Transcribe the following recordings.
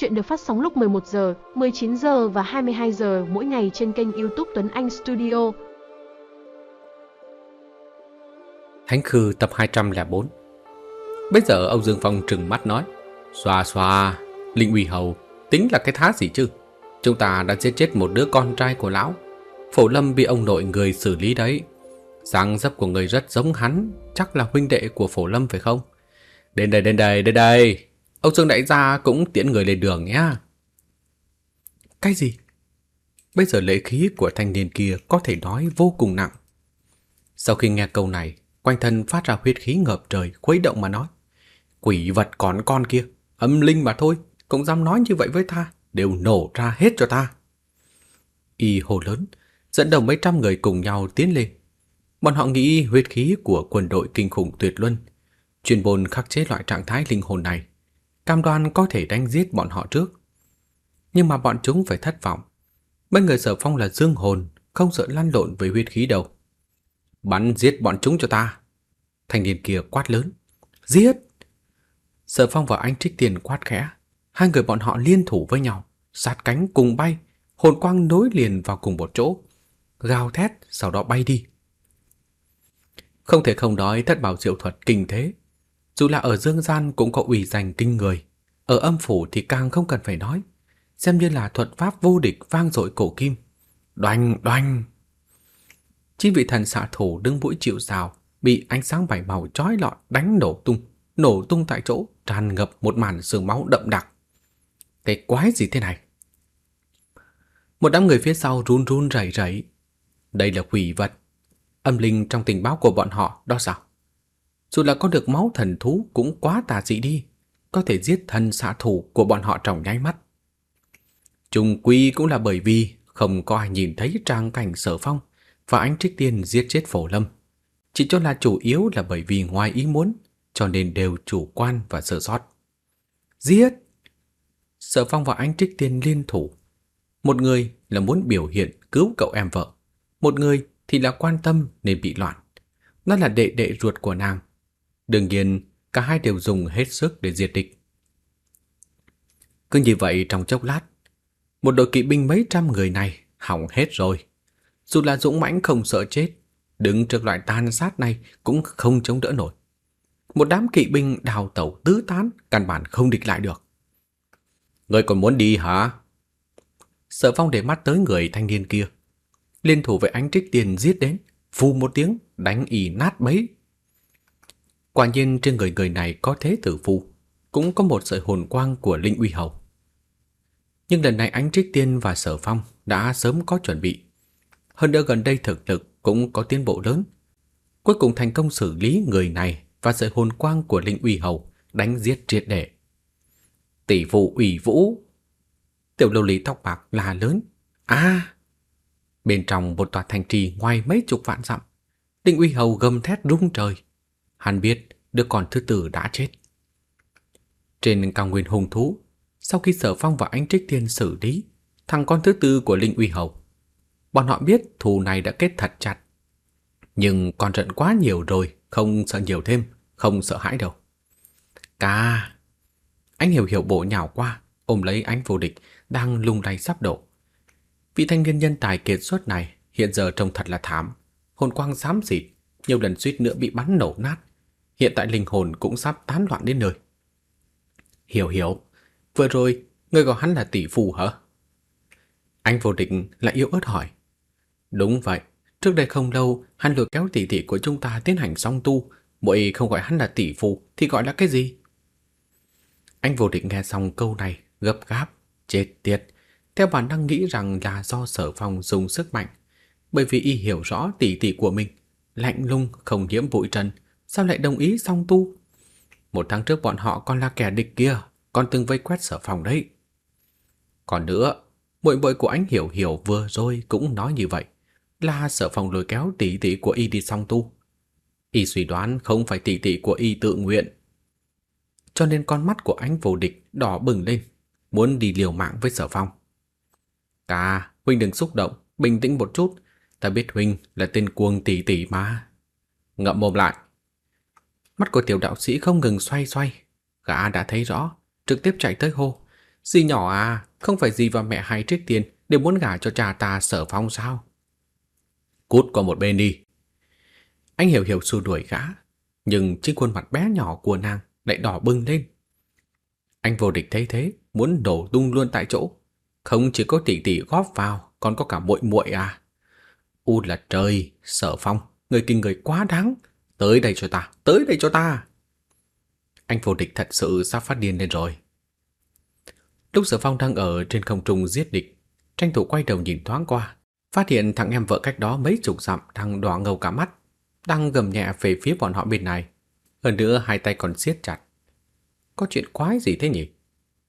Chuyện được phát sóng lúc 11 giờ, 19 giờ và 22 giờ mỗi ngày trên kênh YouTube Tuấn Anh Studio. Thánh Khư tập 204 Bây giờ ông Dương Phong trừng mắt nói Xoa xoa, Linh Uy Hầu, tính là cái thá gì chứ? Chúng ta đã giết chết một đứa con trai của lão. Phổ Lâm bị ông nội người xử lý đấy. dáng dấp của người rất giống hắn, chắc là huynh đệ của Phổ Lâm phải không? Đến đây, đến đây, đến đây. Ông Dương đại gia cũng tiễn người lên đường nhé. Cái gì? Bây giờ lễ khí của thanh niên kia có thể nói vô cùng nặng. Sau khi nghe câu này, quanh thân phát ra huyết khí ngập trời, khuấy động mà nói. Quỷ vật còn con kia, âm linh mà thôi, cũng dám nói như vậy với ta, đều nổ ra hết cho ta. Y hồ lớn, dẫn đầu mấy trăm người cùng nhau tiến lên. Bọn họ nghĩ huyết khí của quân đội kinh khủng tuyệt luân, chuyên môn khắc chế loại trạng thái linh hồn này, cam đoan có thể đánh giết bọn họ trước. Nhưng mà bọn chúng phải thất vọng. Mấy người sở phong là dương hồn, không sợ lăn lộn với huyết khí đâu. Bắn giết bọn chúng cho ta. Thanh niên kia quát lớn. Giết! Sở phong và anh trích tiền quát khẽ. Hai người bọn họ liên thủ với nhau, sát cánh cùng bay, hồn quang nối liền vào cùng một chỗ. Gào thét, sau đó bay đi. Không thể không nói thất bảo diệu thuật kinh thế. Dù là ở dương gian cũng có ủy danh kinh người. Ở âm phủ thì càng không cần phải nói. Xem như là thuật pháp vô địch vang dội cổ kim. Đoanh, đoanh. chín vị thần xạ thủ đứng mũi chịu rào, bị ánh sáng bảy màu chói lọi đánh nổ tung, nổ tung tại chỗ, tràn ngập một màn sương máu đậm đặc. Cái quái gì thế này? Một đám người phía sau run run rẩy rẩy. Đây là quỷ vật. Âm linh trong tình báo của bọn họ đó sao? Dù là có được máu thần thú cũng quá tà dị đi, có thể giết thân xạ thủ của bọn họ trong nháy mắt. Trung quy cũng là bởi vì không có ai nhìn thấy trang cảnh sở phong và anh Trích Tiên giết chết phổ lâm. Chỉ cho là chủ yếu là bởi vì ngoài ý muốn, cho nên đều chủ quan và sợ sót. Giết! Sở phong và anh Trích Tiên liên thủ. Một người là muốn biểu hiện cứu cậu em vợ, một người thì là quan tâm nên bị loạn. Nó là đệ đệ ruột của nàng. Đương nhiên, cả hai đều dùng hết sức để diệt địch. Cứ như vậy trong chốc lát, một đội kỵ binh mấy trăm người này hỏng hết rồi. Dù là dũng mãnh không sợ chết, đứng trước loại tàn sát này cũng không chống đỡ nổi. Một đám kỵ binh đào tẩu tứ tán, căn bản không địch lại được. Người còn muốn đi hả? Sở phong để mắt tới người thanh niên kia. Liên thủ với ánh trích tiền giết đến, phù một tiếng, đánh ỉ nát bấy. Quả nhiên trên người người này có thế tử phù, cũng có một sợi hồn quang của Linh Uy Hầu. Nhưng lần này ánh trích tiên và sở phong đã sớm có chuẩn bị. Hơn nữa gần đây thực lực cũng có tiến bộ lớn. Cuối cùng thành công xử lý người này và sợi hồn quang của Linh Uy Hầu đánh giết triệt để. Tỷ phụ ủy vũ. Tiểu lưu lý tóc bạc là lớn. À! Bên trong một tòa thành trì ngoài mấy chục vạn dặm, Linh Uy Hầu gầm thét rung trời. Hắn biết đứa con thứ tử đã chết. Trên cao nguyên hùng thú, sau khi Sở Phong và anh Trích Thiên xử lý thằng con thứ tư của Linh Uy Hầu, bọn họ biết thù này đã kết thật chặt. Nhưng con trận quá nhiều rồi, không sợ nhiều thêm, không sợ hãi đâu. Ca! Anh hiểu hiểu bộ nhào qua, ôm lấy anh vô địch, đang lung lay sắp đổ. Vị thanh niên nhân tài kiệt xuất này hiện giờ trông thật là thảm. Hồn quang xám xịt, nhiều lần suýt nữa bị bắn nổ nát. Hiện tại linh hồn cũng sắp tán loạn đến nơi. Hiểu hiểu, vừa rồi người gọi hắn là tỷ phù hả? Anh vô địch lại yếu ớt hỏi. Đúng vậy, trước đây không lâu hắn lừa kéo tỷ tỷ của chúng ta tiến hành song tu, muội không gọi hắn là tỷ phù thì gọi là cái gì? Anh vô địch nghe xong câu này, gấp gáp, chết tiệt, theo bản năng nghĩ rằng là do sở phong dùng sức mạnh, bởi vì y hiểu rõ tỷ tỷ của mình, lạnh lung không nhiễm bụi trần, sao lại đồng ý song tu? Một tháng trước bọn họ còn là kẻ địch kia, còn từng vây quét sở phong đấy. Còn nữa, muội muội của anh hiểu hiểu vừa rồi cũng nói như vậy, là sở phong lôi kéo tỷ tỷ của y đi song tu. Y suy đoán không phải tỷ tỷ của y tự nguyện. Cho nên con mắt của anh vô địch đỏ bừng lên, muốn đi liều mạng với sở phong. Cà, huynh đừng xúc động, bình tĩnh một chút. Ta biết huynh là tên cuồng tỷ tỷ mà. Ngậm mồm lại. Mắt của tiểu đạo sĩ không ngừng xoay xoay. Gã đã thấy rõ, trực tiếp chạy tới hô. Dì nhỏ à, không phải dì và mẹ hay trích tiền đều muốn gả cho cha ta sở phong sao? Cút qua một bên đi. Anh hiểu hiểu xua đuổi gã, nhưng trên khuôn mặt bé nhỏ của nàng lại đỏ bừng lên. Anh vô địch thấy thế, muốn đổ tung luôn tại chỗ. Không chỉ có tỷ tỷ góp vào, còn có cả muội muội à. U là trời, sở phong, người kinh người quá đáng. Tới đây cho ta, tới đây cho ta. Anh vô địch thật sự sắp phát điên lên rồi. Lúc sở phong đang ở trên không trung giết địch, tranh thủ quay đầu nhìn thoáng qua, phát hiện thằng em vợ cách đó mấy chục dặm đang đỏ ngầu cả mắt, đang gầm nhẹ về phía bọn họ bên này. Hơn nữa hai tay còn siết chặt. Có chuyện quái gì thế nhỉ?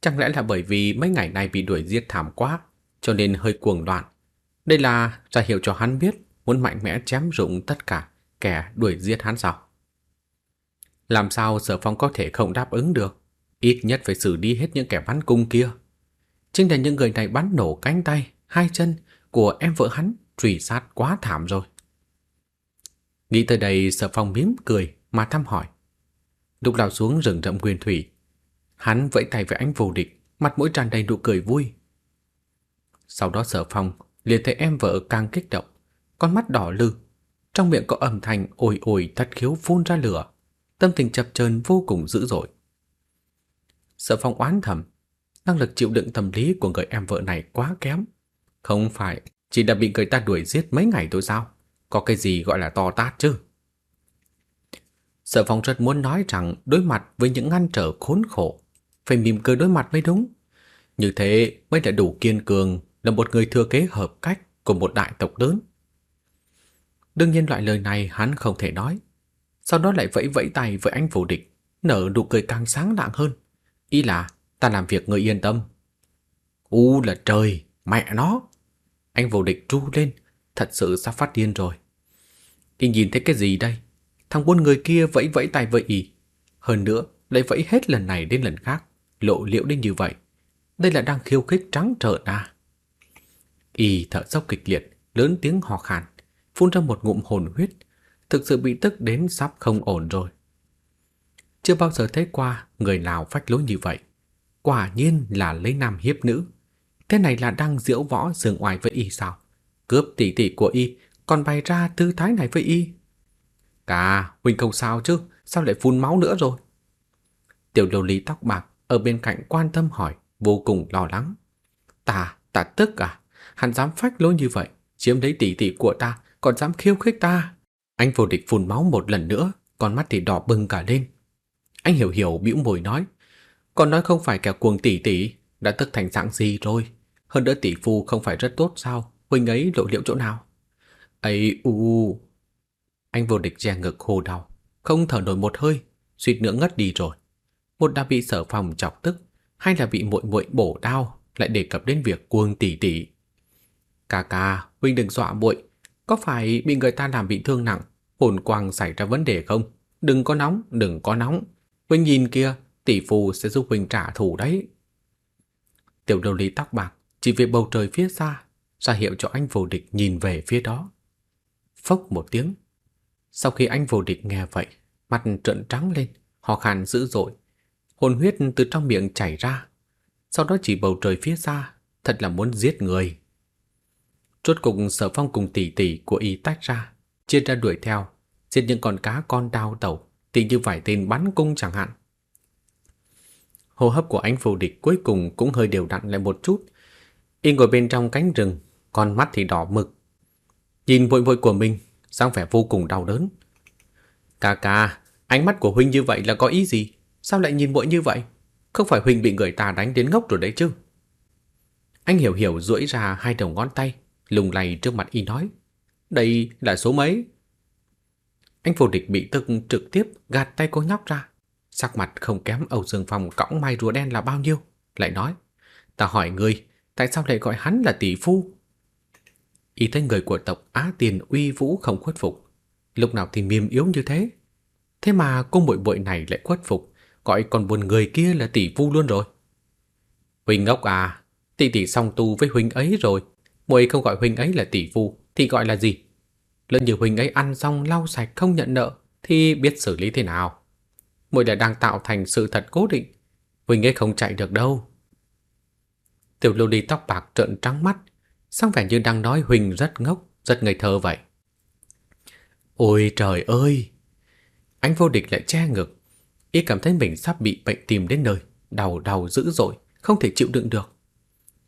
Chẳng lẽ là bởi vì mấy ngày nay bị đuổi giết thảm quá, cho nên hơi cuồng loạn. Đây là ra hiệu cho hắn biết muốn mạnh mẽ chém rụng tất cả kẻ đuổi giết hắn sao? Làm sao Sở Phong có thể không đáp ứng được? Ít nhất phải xử lý hết những kẻ bắn cung kia. Chính là những người này bắn nổ cánh tay, hai chân của em vợ hắn truy sát quá thảm rồi. Nghĩ tới đây Sở Phong mím cười mà thăm hỏi. Lúc lao xuống rừng rậm nguyên thủy, hắn vẫy tay với anh vô địch, mặt mũi tràn đầy nụ cười vui. Sau đó Sở Phong liền thấy em vợ càng kích động, con mắt đỏ lư, trong miệng có âm thanh ồi ồi thất khiếu phun ra lửa, tâm tình chập chờn vô cùng dữ dội. Sở Phong oán thầm, năng lực chịu đựng tâm lý của người em vợ này quá kém, không phải chỉ đã bị người ta đuổi giết mấy ngày thôi sao? Có cái gì gọi là to tát chứ? Sở Phong rất muốn nói rằng đối mặt với những ngăn trở khốn khổ, phải mỉm cười đối mặt mới đúng. Như thế mới là đủ kiên cường, là một người thừa kế hợp cách của một đại tộc lớn. Đương nhiên loại lời này hắn không thể nói. Sau đó lại vẫy vẫy tay với anh vô địch, nở nụ cười càng sáng lạng hơn. Ý là ta làm việc người yên tâm. U là trời, mẹ nó. Anh vô địch tru lên, thật sự sắp phát điên rồi. Y nhìn thấy cái gì đây? Thằng buôn người kia vẫy vẫy tay với y. Hơn nữa, lại vẫy hết lần này đến lần khác, lộ liễu đến như vậy. Đây là đang khiêu khích trắng trợn à? Y thở dốc kịch liệt, lớn tiếng hò khàn, phun ra một ngụm hồn huyết, thực sự bị tức đến sắp không ổn rồi. Chưa bao giờ thấy qua người nào phách lối như vậy. Quả nhiên là lấy nam hiếp nữ. Thế này là đang diễu võ dường oai với y sao? Cướp tỷ tỷ của y, còn bày ra tư thái này với y. Cả, Huynh không sao chứ, sao lại phun máu nữa rồi? Tiểu Lưu lý tóc bạc ở bên cạnh quan tâm hỏi, vô cùng lo lắng. Ta, ta tức à? Hắn dám phách lối như vậy, chiếm lấy tỷ tỷ của ta, còn dám khiêu khích ta. Anh vô địch phun máu một lần nữa, con mắt thì đỏ bừng cả lên. Anh hiểu hiểu bĩu môi nói, còn nói không phải kẻ cuồng tỷ tỷ, đã tức thành dạng gì rồi. Hơn nữa tỷ phu không phải rất tốt sao, huynh ấy lộ liễu chỗ nào? ấy u Anh vô địch che ngực hô đau, không thở nổi một hơi, suýt nữa ngất đi rồi. Một đã bị sở phòng chọc tức, hay là bị muội muội bổ đau, lại đề cập đến việc cuồng tỷ tỷ. Ca ca, huynh đừng dọa muội, có phải bị người ta làm bị thương nặng, hồn quang xảy ra vấn đề không? Đừng có nóng, đừng có nóng. Huynh nhìn kia, tỷ phù sẽ giúp huynh trả thù đấy. Tiểu đầu lý tóc bạc chỉ về bầu trời phía xa, ra hiệu cho anh vô địch nhìn về phía đó. Phốc một tiếng. Sau khi anh vô địch nghe vậy, mặt trợn trắng lên, ho khan dữ dội. Hồn huyết từ trong miệng chảy ra. Sau đó chỉ bầu trời phía xa, thật là muốn giết người. Rốt cục sở phong cùng tỷ tỷ của y tách ra, chia ra đuổi theo, giết những con cá con đao tẩu, thì như vài tên bắn cung chẳng hạn. Hô hấp của anh phù địch cuối cùng cũng hơi đều đặn lại một chút. Y ngồi bên trong cánh rừng, con mắt thì đỏ mực. Nhìn vội vội của mình, sang vẻ vô cùng đau đớn. Cà cà, ánh mắt của Huynh như vậy là có ý gì? Sao lại nhìn vội như vậy? Không phải Huynh bị người ta đánh đến ngốc rồi đấy chứ? Anh hiểu hiểu duỗi ra hai đầu ngón tay, lùng lay trước mặt y nói. Đây là số mấy? Anh phù địch bị tức trực tiếp gạt tay cô nhóc ra. Sắc mặt không kém Âu Dương Phong cõng mai rùa đen là bao nhiêu? Lại nói, ta hỏi ngươi, tại sao lại gọi hắn là tỷ phu? y thấy người của tộc Á Tiền uy vũ không khuất phục, lúc nào thì mềm yếu như thế. Thế mà cô muội muội này lại khuất phục, gọi còn buồn người kia là tỷ phu luôn rồi. Huynh ngốc à, tỷ tỷ song tu với huynh ấy rồi, muội không gọi huynh ấy là tỷ phu thì gọi là gì? Lỡ như huynh ấy ăn xong lau sạch không nhận nợ thì biết xử lý thế nào? Muội đã đang tạo thành sự thật cố định, huynh ấy không chạy được đâu. Tiểu Lưu ly tóc bạc trợn trắng mắt, sang vẻ như đang nói Huỳnh rất ngốc, rất ngây thơ vậy. Ôi trời ơi! Anh vô địch lại che ngực. Y cảm thấy mình sắp bị bệnh tìm đến nơi, đau đau dữ dội, không thể chịu đựng được.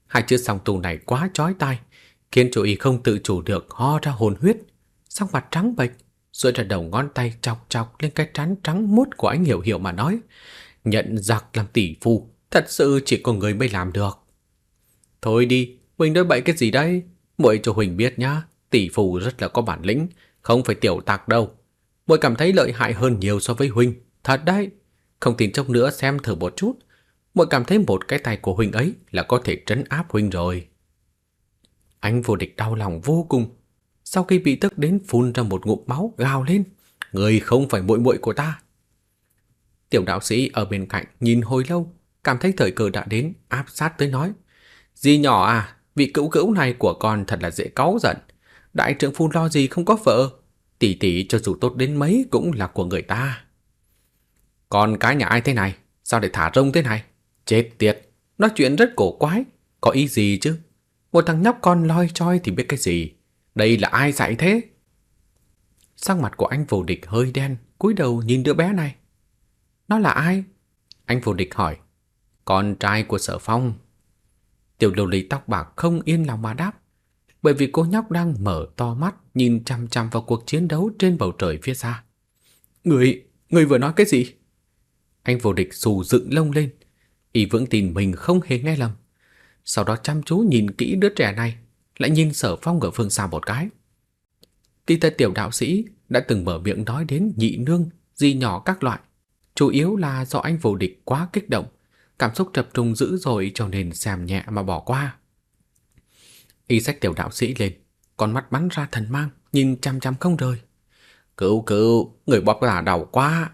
Hai chữ song tù này quá chói tai, khiến chủ y không tự chủ được ho ra hồn huyết, sắc mặt trắng bệch, rồi ra đầu ngón tay chọc chọc lên cái trán trắng muốt của anh Hiểu Hiểu mà nói. Nhận giặc làm tỷ phu, thật sự chỉ có người mới làm được. Thôi đi, Huỳnh nói bậy cái gì đây? Muội cho Huỳnh biết nhá, tỷ phu rất là có bản lĩnh, không phải tiểu tạc đâu. Muội cảm thấy lợi hại hơn nhiều so với Huỳnh, thật đấy. Không tin chốc nữa xem thử một chút. Muội cảm thấy một cái tay của Huỳnh ấy là có thể trấn áp Huỳnh rồi. Anh vô địch đau lòng vô cùng. Sau khi bị tức đến phun ra một ngụm máu gào lên. Người không phải muội muội của ta. Tiểu đạo sĩ ở bên cạnh nhìn hồi lâu, cảm thấy thời cơ đã đến, áp sát tới nói. Di nhỏ à, vị cữu cữu này của con thật là dễ cáu giận. Đại trưởng phu lo gì không có vợ. Tỷ tỷ cho dù tốt đến mấy cũng là của người ta. Còn cái nhà ai thế này? Sao để thả rông thế này? Chết tiệt, nói chuyện rất cổ quái. Có ý gì chứ? Một thằng nhóc con loi choi thì biết cái gì? Đây là ai dạy thế? sắc mặt của anh vô địch hơi đen, cúi đầu nhìn đứa bé này. Nó là ai? Anh vô địch hỏi. Con trai của sở phong. Tiểu lưu lì tóc bạc không yên lòng mà đáp. Bởi vì cô nhóc đang mở to mắt nhìn chăm chăm vào cuộc chiến đấu trên bầu trời phía xa. Người, người vừa nói cái gì? Anh vô địch xù dựng lông lên. Y vững tin mình không hề nghe lầm. Sau đó chăm chú nhìn kỹ đứa trẻ này, lại nhìn sở phong ở phương xa một cái. Tí tật tiểu đạo sĩ đã từng mở miệng nói đến nhị nương, di nhỏ các loại. Chủ yếu là do anh vô địch quá kích động, cảm xúc tập trung dữ rồi cho nên xem nhẹ mà bỏ qua. Y sách tiểu đạo sĩ lên, con mắt bắn ra thần mang, nhìn chăm chăm không rời. Cứu cứu, người bóp là đầu quá.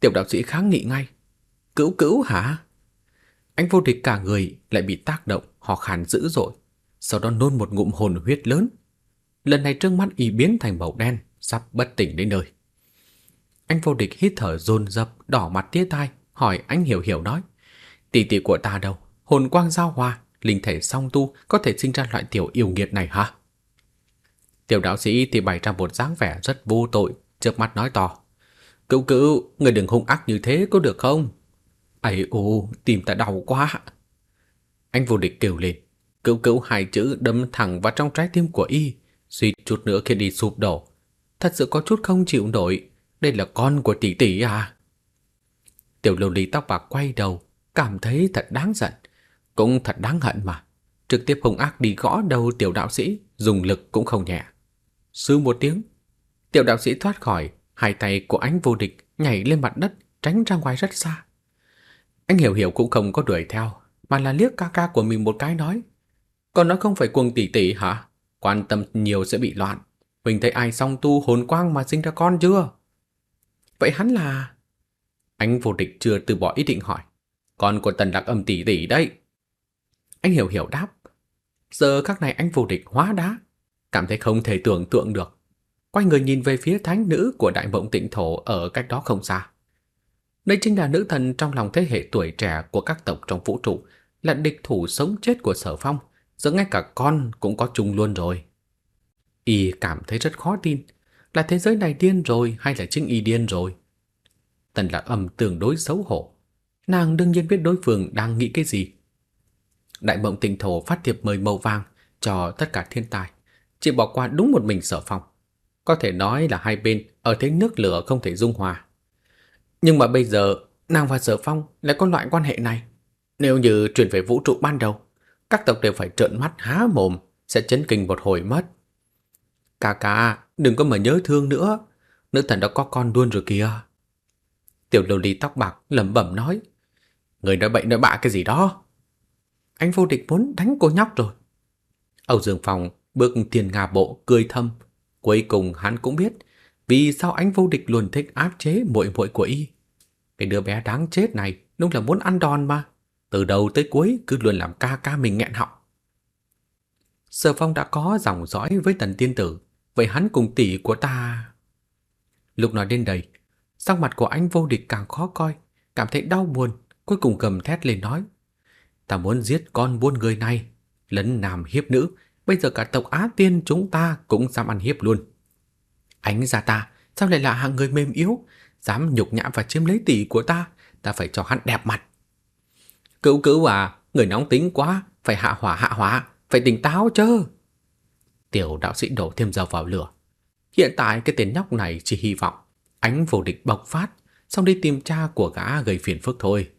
Tiểu đạo sĩ kháng nghị ngay. Cứu cứu hả? Anh vô địch cả người lại bị tác động, ho khan dữ dội. Sau đó nôn một ngụm hồn huyết lớn. Lần này trước mắt y biến thành màu đen, sắp bất tỉnh đến nơi. Anh vô địch hít thở dồn dập, đỏ mặt tía tai, hỏi anh hiểu hiểu nói. Tỷ tỷ của ta đâu? Hồn quang giao hòa, linh thể song tu có thể sinh ra loại tiểu yêu nghiệt này hả? Tiểu đạo sĩ thì bày ra một dáng vẻ rất vô tội, chớp mắt nói to. Cựu cựu, người đừng hung ác như thế có được không? Ây ô tìm ta đau quá. Anh vô địch kêu lên. cứu cứu hai chữ đâm thẳng vào trong trái tim của y, suýt chút nữa khi đi sụp đổ. Thật sự có chút không chịu nổi. Đây là con của tỷ tỷ à? Tiểu lưu ly tóc bạc quay đầu, cảm thấy thật đáng giận. Cũng thật đáng hận mà. Trực tiếp hung ác đi gõ đầu tiểu đạo sĩ, dùng lực cũng không nhẹ. Sư một tiếng, tiểu đạo sĩ thoát khỏi, hai tay của anh vô địch nhảy lên mặt đất, tránh ra ngoài rất xa. Anh hiểu hiểu cũng không có đuổi theo, mà là liếc ca ca của mình một cái nói. Còn nó không phải cuồng tỷ tỷ hả? Quan tâm nhiều sẽ bị loạn. Huỳnh thấy ai song tu hồn quang mà sinh ra con chưa? Vậy hắn là... Anh vô địch chưa từ bỏ ý định hỏi. Con của tần đặc âm tỷ tỷ đấy. Anh hiểu hiểu đáp. Giờ các này anh vô địch hóa đá. Cảm thấy không thể tưởng tượng được. Quay người nhìn về phía thánh nữ của đại mộng tịnh thổ ở cách đó không xa. Đây chính là nữ thần trong lòng thế hệ tuổi trẻ của các tộc trong vũ trụ, là địch thủ sống chết của sở phong, giờ ngay cả con cũng có chung luôn rồi. Y cảm thấy rất khó tin, là thế giới này điên rồi hay là chính Y điên rồi? Tần lạc âm tương đối xấu hổ. Nàng đương nhiên biết đối phương đang nghĩ cái gì. Đại mộng tình thổ phát thiệp mời màu vàng cho tất cả thiên tài, chỉ bỏ qua đúng một mình sở phong. Có thể nói là hai bên ở thế nước lửa không thể dung hòa. Nhưng mà bây giờ, nàng và Sở Phong lại có loại quan hệ này. Nếu như chuyển về vũ trụ ban đầu, các tộc đều phải trợn mắt há mồm, sẽ chấn kinh một hồi mất. Cà cà, đừng có mà nhớ thương nữa, nữ thần đã có con luôn rồi kìa. Tiểu lưu ly tóc bạc lẩm bẩm nói, người nói bệnh nói bạ cái gì đó. Anh vô địch muốn đánh cô nhóc rồi. Âu Dương Phong bước tiền ngà bộ cười thâm, cuối cùng hắn cũng biết vì sao anh vô địch luôn thích áp chế muội muội của y. Cái đứa bé đáng chết này đúng là muốn ăn đòn mà. Từ đầu tới cuối cứ luôn làm ca ca mình nghẹn họng. Sở Phong đã có dòng dõi với tần tiên tử, vậy hắn cùng tỷ của ta... Lúc nói đến đây, sắc mặt của anh vô địch càng khó coi, cảm thấy đau buồn, cuối cùng cầm thét lên nói. ta muốn giết con buôn người này, lấn nam hiếp nữ, bây giờ cả tộc Á Tiên chúng ta cũng dám ăn hiếp luôn. Ánh ra ta, sao lại là hạng người mềm yếu, dám nhục nhã và chiếm lấy tỷ của ta, ta phải cho hắn đẹp mặt. Cứu cứu à, người nóng tính quá, phải hạ hỏa hạ hỏa, phải tỉnh táo chứ. Tiểu đạo sĩ đổ thêm dầu vào lửa. Hiện tại cái tên nhóc này chỉ hy vọng ánh vô địch bộc phát, xong đi tìm cha của gã gây phiền phức thôi.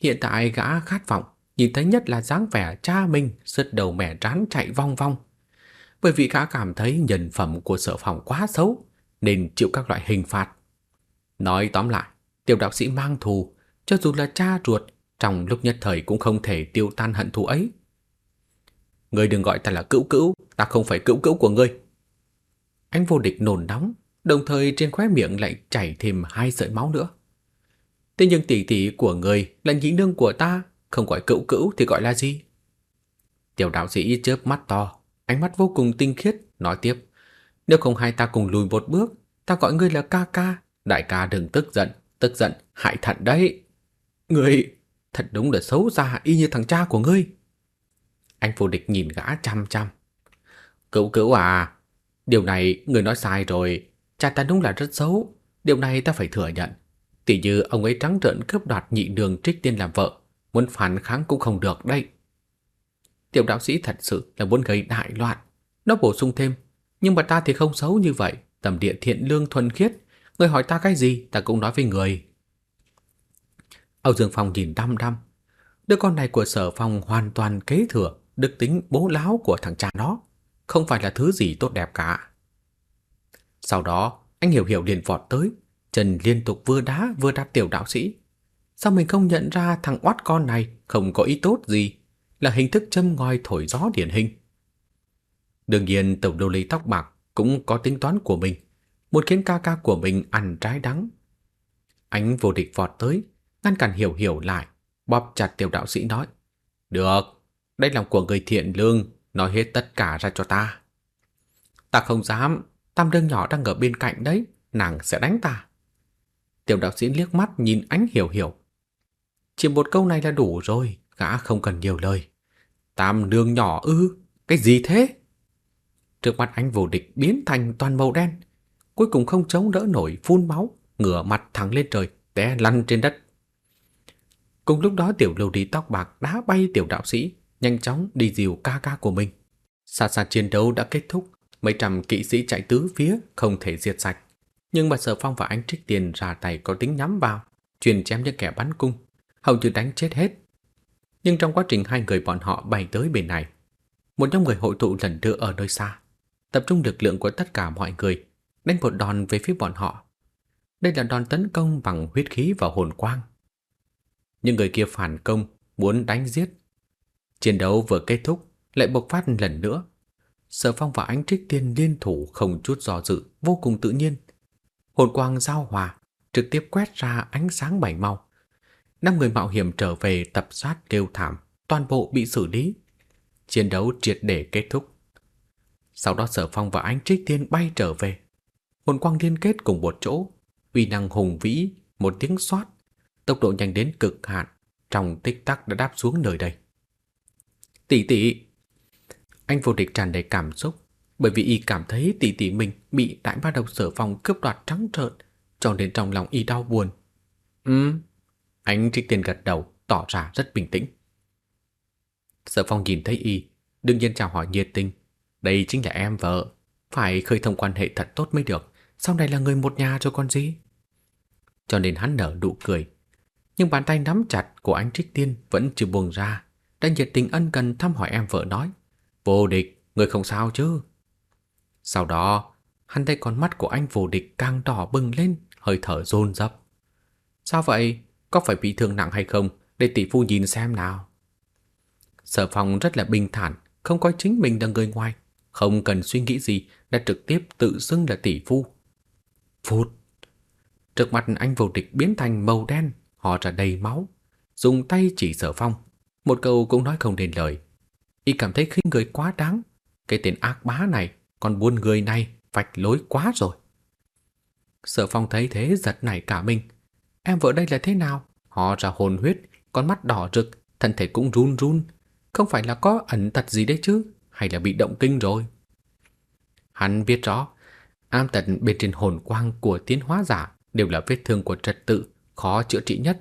Hiện tại gã khát vọng, nhìn thấy nhất là dáng vẻ cha mình sứt đầu mẻ rán chạy vong vong. Bởi vì gã cảm thấy nhân phẩm của sở phòng quá xấu, nên chịu các loại hình phạt. Nói tóm lại, tiểu đạo sĩ mang thù, cho dù là cha ruột, trong lúc nhất thời cũng không thể tiêu tan hận thù ấy. Ngươi đừng gọi ta là cữu cữu, ta không phải cữu cữu của ngươi. Anh vô địch nồn nóng, đồng thời trên khóe miệng lại chảy thêm hai sợi máu nữa. Thế nhưng tỷ tỷ của người là nhị nương của ta, không gọi cữu cữu thì gọi là gì? Tiểu đạo sĩ chớp mắt to, ánh mắt vô cùng tinh khiết, nói tiếp. Nếu không hai ta cùng lùi một bước, ta gọi ngươi là ca ca, đại ca đừng tức giận, tức giận, hại thận đấy. Ngươi, thật đúng là xấu xa y như thằng cha của ngươi. Anh vô địch nhìn gã chăm chăm. cậu cữu à, điều này người nói sai rồi, cha ta đúng là rất xấu, điều này ta phải thừa nhận. Tỷ như ông ấy trắng trợn cướp đoạt nhị đường trích tiên làm vợ, muốn phản kháng cũng không được đây. Tiểu đạo sĩ thật sự là muốn gây đại loạn. Nó bổ sung thêm, nhưng mà ta thì không xấu như vậy, tầm địa thiện lương thuần khiết, người hỏi ta cái gì ta cũng nói với người. Âu Dương Phong nhìn đăm đăm, đứa con này của sở phong hoàn toàn kế thừa đức tính bố láo của thằng cha nó, không phải là thứ gì tốt đẹp cả. Sau đó, anh hiểu hiểu liền vọt tới, chân liên tục vừa đá vừa đạp tiểu đạo sĩ. Sao mình không nhận ra thằng oát con này không có ý tốt gì, là hình thức châm ngòi thổi gió điển hình. Đương nhiên tổng đô lý tóc bạc cũng có tính toán của mình, muốn khiến ca ca của mình ăn trái đắng. Ánh vô địch vọt tới, ngăn cản hiểu hiểu lại, bóp chặt tiểu đạo sĩ nói. Được, đây là của người thiện lương, nói hết tất cả ra cho ta. Ta không dám, tam đương nhỏ đang ở bên cạnh đấy, nàng sẽ đánh ta. Tiểu đạo sĩ liếc mắt nhìn ánh hiểu hiểu. Chỉ một câu này là đủ rồi, gã không cần nhiều lời. Tam nương nhỏ ư, cái gì thế? Trước mắt anh vô địch biến thành toàn màu đen, cuối cùng không chống đỡ nổi phun máu, ngửa mặt thẳng lên trời, té lăn trên đất. Cùng lúc đó tiểu lưu đi tóc bạc đá bay tiểu đạo sĩ, nhanh chóng đi dìu ca ca của mình. Xa xa chiến đấu đã kết thúc, mấy trăm kỵ sĩ chạy tứ phía không thể diệt sạch. Nhưng mà Sở Phong và anh Trích Tiền ra tay có tính nhắm vào, truyền chém những kẻ bắn cung, hầu như đánh chết hết. Nhưng trong quá trình hai người bọn họ bay tới bên này, một nhóm người hội tụ lần nữa ở nơi xa, tập trung lực lượng của tất cả mọi người, đánh một đòn về phía bọn họ. Đây là đòn tấn công bằng huyết khí và hồn quang. Những người kia phản công, muốn đánh giết. Chiến đấu vừa kết thúc, lại bộc phát lần nữa. Sở Phong và Ánh Trích Tiên liên thủ không chút do dự, vô cùng tự nhiên. Hồn quang giao hòa, trực tiếp quét ra ánh sáng bảy màu. Năm người mạo hiểm trở về tập sát kêu thảm, toàn bộ bị xử lý. Chiến đấu triệt để kết thúc. Sau đó Sở Phong và Ánh Trích Tiên bay trở về. Hồn quang liên kết cùng một chỗ, uy năng hùng vĩ, một tiếng xoát, tốc độ nhanh đến cực hạn, trong tích tắc đã đáp xuống nơi đây. Tỷ tỷ, anh vô địch tràn đầy cảm xúc, bởi vì y cảm thấy tỷ tỷ mình bị đại ba đầu sở phong cướp đoạt trắng trợn, cho nên trong lòng y đau buồn. Ừ, anh trích tiền gật đầu, tỏ ra rất bình tĩnh. Sở phong nhìn thấy y, đương nhiên chào hỏi nhiệt tình. Đây chính là em vợ, phải khơi thông quan hệ thật tốt mới được, sau này là người một nhà cho con gì. Cho nên hắn nở nụ cười. Nhưng bàn tay nắm chặt của anh Trích Tiên vẫn chưa buông ra, đang nhiệt tình ân cần thăm hỏi em vợ nói. Vô địch, người không sao chứ? Sau đó, hắn thấy con mắt của anh vô địch càng đỏ bừng lên, hơi thở rôn rập. Sao vậy? Có phải bị thương nặng hay không? Để tỷ phu nhìn xem nào. Sở phòng rất là bình thản, không coi chính mình là người ngoài. Không cần suy nghĩ gì, đã trực tiếp tự xưng là tỷ phu. Phút. Trước mặt anh vô địch biến thành màu đen, họ ra đầy máu. Dùng tay chỉ sở phong. Một câu cũng nói không nên lời. Y cảm thấy khinh người quá đáng. Cái tên ác bá này, còn buôn người này, vạch lối quá rồi. Sở phong thấy thế giật nảy cả mình. Em vợ đây là thế nào? Họ ra hồn huyết, con mắt đỏ rực, thân thể cũng run run, không phải là có ẩn tật gì đấy chứ, hay là bị động kinh rồi. Hắn biết rõ, am tật bên trên hồn quang của tiến hóa giả đều là vết thương của trật tự, khó chữa trị nhất.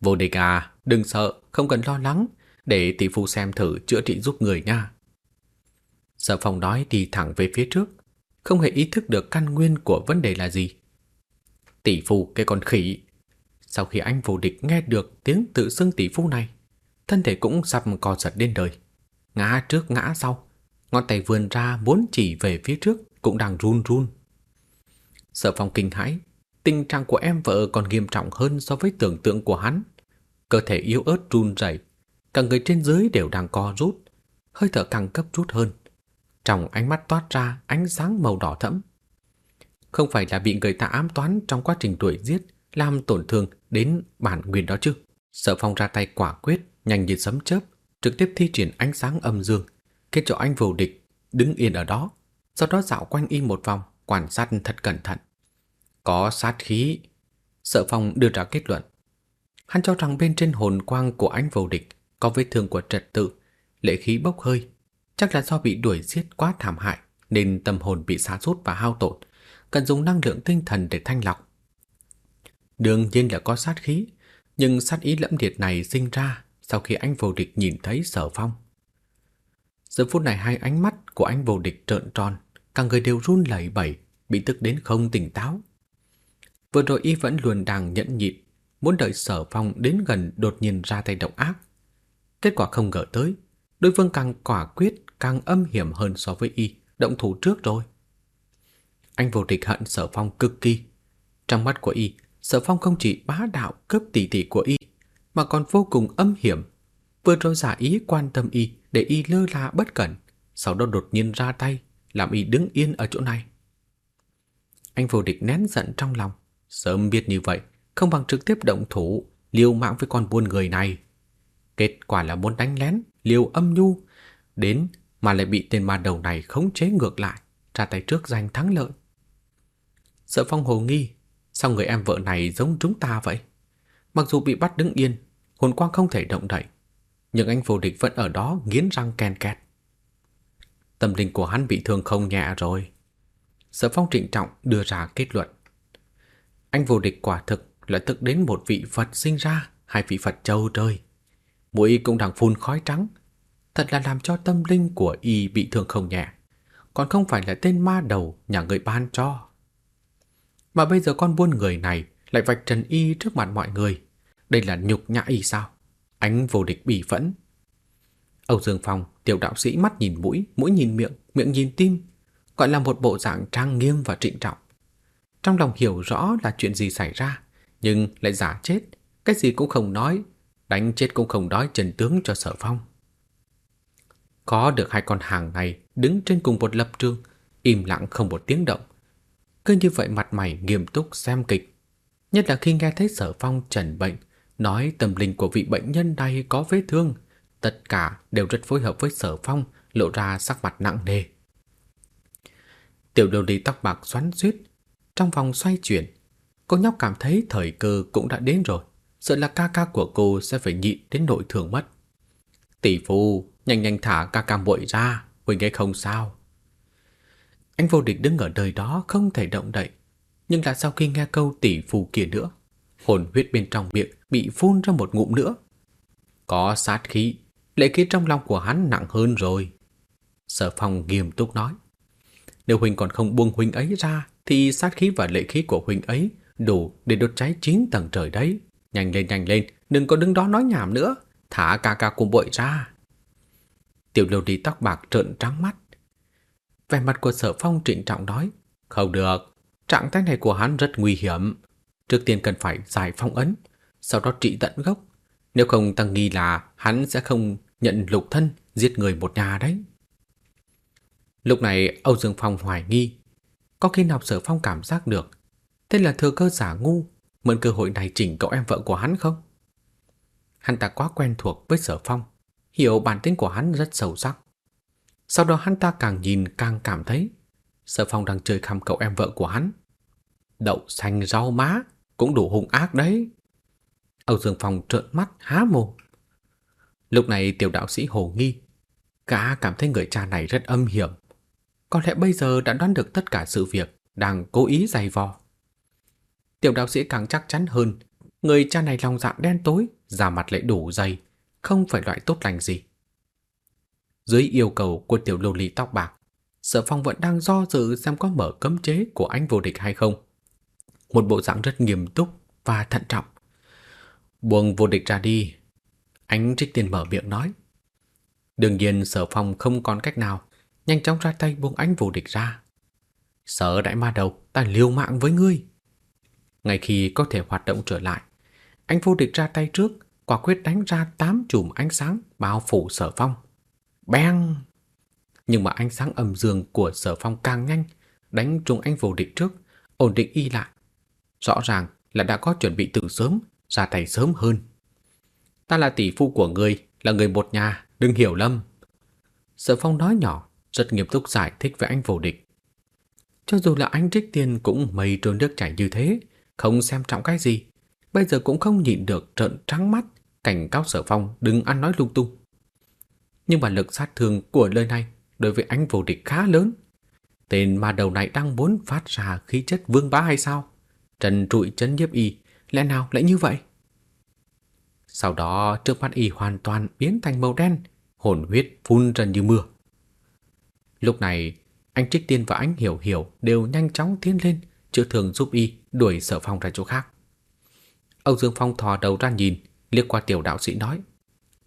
Vô địch à, đừng sợ, không cần lo lắng, để tỷ phu xem thử chữa trị giúp người nha. Sở phòng nói đi thẳng về phía trước, không hề ý thức được căn nguyên của vấn đề là gì. Tỷ phu cái con khỉ. Sau khi anh vô địch nghe được tiếng tự xưng tỷ phu này, thân thể cũng sắp co giật đến đời. Ngã trước ngã sau, ngón tay vươn ra muốn chỉ về phía trước cũng đang run run. Sở phòng kinh hãi, tình trạng của em vợ còn nghiêm trọng hơn so với tưởng tượng của hắn. Cơ thể yếu ớt run rẩy, cả người trên dưới đều đang co rút, hơi thở càng cấp rút hơn. Trong ánh mắt toát ra ánh sáng màu đỏ thẫm. Không phải là bị người ta ám toán trong quá trình đuổi giết, làm tổn thương đến bản nguyên đó chứ. Sở phong ra tay quả quyết, nhanh như sấm chớp, trực tiếp thi triển ánh sáng âm dương, kết cho anh vô địch, đứng yên ở đó, sau đó dạo quanh y một vòng, quan sát thật cẩn thận. Có sát khí. Sở phong đưa ra kết luận. Hắn cho rằng bên trên hồn quang của anh vô địch có vết thương của trật tự, lệ khí bốc hơi. Chắc là do bị đuổi giết quá thảm hại nên tâm hồn bị xa sút và hao tổn, cần dùng năng lượng tinh thần để thanh lọc. Đương nhiên là có sát khí, nhưng sát ý lẫm liệt này sinh ra sau khi anh vô địch nhìn thấy sở phong. Giờ phút này hai ánh mắt của anh vô địch trợn tròn, cả người đều run lẩy bẩy, bị tức đến không tỉnh táo. Vừa rồi y vẫn luôn đang nhẫn nhịn, muốn đợi sở phong đến gần đột nhiên ra tay động ác. Kết quả không ngờ tới, đối phương càng quả quyết, càng âm hiểm hơn so với y, động thủ trước rồi. Anh vô địch hận sở phong cực kỳ. Trong mắt của y, sở phong không chỉ bá đạo cướp tỷ tỷ của y, mà còn vô cùng âm hiểm. Vừa rồi giả ý quan tâm y để y lơ là bất cẩn, sau đó đột nhiên ra tay, làm y đứng yên ở chỗ này. Anh vô địch nén giận trong lòng, sớm biết như vậy, không bằng trực tiếp động thủ, liều mạng với con buôn người này. Kết quả là muốn đánh lén, liều âm nhu, đến mà lại bị tên ma đầu này khống chế ngược lại, ra tay trước giành thắng lợi. Sợ phong hồ nghi, sao người em vợ này giống chúng ta vậy? Mặc dù bị bắt đứng yên, hồn quang không thể động đậy, nhưng anh vô địch vẫn ở đó nghiến răng ken két. Tâm linh của hắn bị thương không nhẹ rồi. Sở phong trịnh trọng đưa ra kết luận. Anh vô địch quả thực là tức đến một vị Phật sinh ra, hai vị Phật châu trời. Mũi cũng đang phun khói trắng. Thật là làm cho tâm linh của y bị thương không nhẹ. Còn không phải là tên ma đầu nhà người ban cho. Mà bây giờ con buôn người này lại vạch trần y trước mặt mọi người. Đây là nhục nhã y sao? Ánh vô địch bỉ phẫn. Âu Dương Phong, tiểu đạo sĩ mắt nhìn mũi, mũi nhìn miệng, miệng nhìn tim, gọi là một bộ dạng trang nghiêm và trịnh trọng. Trong lòng hiểu rõ là chuyện gì xảy ra, nhưng lại giả chết, cái gì cũng không nói, đánh chết cũng không nói trần tướng cho sở phong. Có được hai con hàng này đứng trên cùng một lập trường, im lặng không một tiếng động. Cứ như vậy mặt mày nghiêm túc xem kịch. Nhất là khi nghe thấy sở phong trần bệnh, nói tâm linh của vị bệnh nhân này có vết thương, tất cả đều rất phối hợp với sở phong, lộ ra sắc mặt nặng nề. Tiểu đồ đi tóc bạc xoắn xuýt, trong vòng xoay chuyển, cô nhóc cảm thấy thời cơ cũng đã đến rồi, sợ là ca ca của cô sẽ phải nhịn đến nội thường mất. Tỷ phu, nhanh nhanh thả ca ca muội ra, huynh ấy không sao. Anh vô địch đứng ở đời đó không thể động đậy, nhưng là sau khi nghe câu tỷ phù kia nữa, hồn huyết bên trong miệng bị phun ra một ngụm nữa. Có sát khí, lệ khí trong lòng của hắn nặng hơn rồi. Sở phong nghiêm túc nói. Nếu Huynh còn không buông Huynh ấy ra, thì sát khí và lệ khí của Huynh ấy đủ để đốt cháy chín tầng trời đấy. Nhanh lên nhanh lên, đừng có đứng đó nói nhảm nữa, thả ca ca cùng bội ra. Tiểu lưu đi tóc bạc trợn trắng mắt. Vẻ mặt của sở phong trịnh trọng nói, không được, trạng thái này của hắn rất nguy hiểm. Trước tiên cần phải giải phong ấn, sau đó trị tận gốc. Nếu không tăng nghi là hắn sẽ không nhận lục thân giết người một nhà đấy. Lúc này Âu Dương Phong hoài nghi, có khi nào Sở Phong cảm giác được, thế là thừa cơ giả ngu, mượn cơ hội này chỉnh cậu em vợ của hắn không? Hắn ta quá quen thuộc với Sở Phong, hiểu bản tính của hắn rất sâu sắc. Sau đó hắn ta càng nhìn càng cảm thấy Sở Phong đang chơi khăm cậu em vợ của hắn. Đậu xanh rau má cũng đủ hung ác đấy. Âu Dương Phong trợn mắt há mồm, Lúc này tiểu đạo sĩ hồ nghi, cả cảm thấy người cha này rất âm hiểm. Có lẽ bây giờ đã đoán được tất cả sự việc, đang cố ý giày vò. Tiểu đạo sĩ càng chắc chắn hơn, người cha này lòng dạ đen tối, da mặt lại đủ dày, không phải loại tốt lành gì. Dưới yêu cầu của tiểu lô ly tóc bạc, Sở Phong vẫn đang do dự xem có mở cấm chế của anh vô địch hay không. Một bộ dạng rất nghiêm túc và thận trọng. Buông vô địch ra đi. Anh trích tiền mở miệng nói. Đương nhiên Sở Phong không còn cách nào, nhanh chóng ra tay buông anh vô địch ra. Sở đại ma đầu, ta liều mạng với ngươi. Ngay khi có thể hoạt động trở lại, anh vô địch ra tay trước, quả quyết đánh ra tám chùm ánh sáng bao phủ Sở Phong. Beng! Nhưng mà ánh sáng âm dương của sở phong càng nhanh, đánh trúng anh vô địch trước, ổn định y lại. Rõ ràng là đã có chuẩn bị từ sớm, ra tay sớm hơn. Ta là tỷ phu của người, là người một nhà, đừng hiểu lầm. Sở phong nói nhỏ, rất nghiêm túc giải thích với anh vô địch. Cho dù là anh trích tiền cũng mây trôi nước chảy như thế, không xem trọng cái gì, bây giờ cũng không nhịn được trợn trắng mắt, cảnh cáo sở phong đừng ăn nói lung tung nhưng mà lực sát thương của lời này đối với anh vô địch khá lớn. Tên ma đầu này đang muốn phát ra khí chất vương bá hay sao? Trần trụi chấn nhiếp y, lẽ nào lại như vậy? Sau đó trước mắt y hoàn toàn biến thành màu đen, hồn huyết phun ra như mưa. Lúc này, anh Trích Tiên và anh Hiểu Hiểu đều nhanh chóng tiến lên, chữa thường giúp y đuổi sở phong ra chỗ khác. Âu Dương Phong thò đầu ra nhìn, liếc qua tiểu đạo sĩ nói,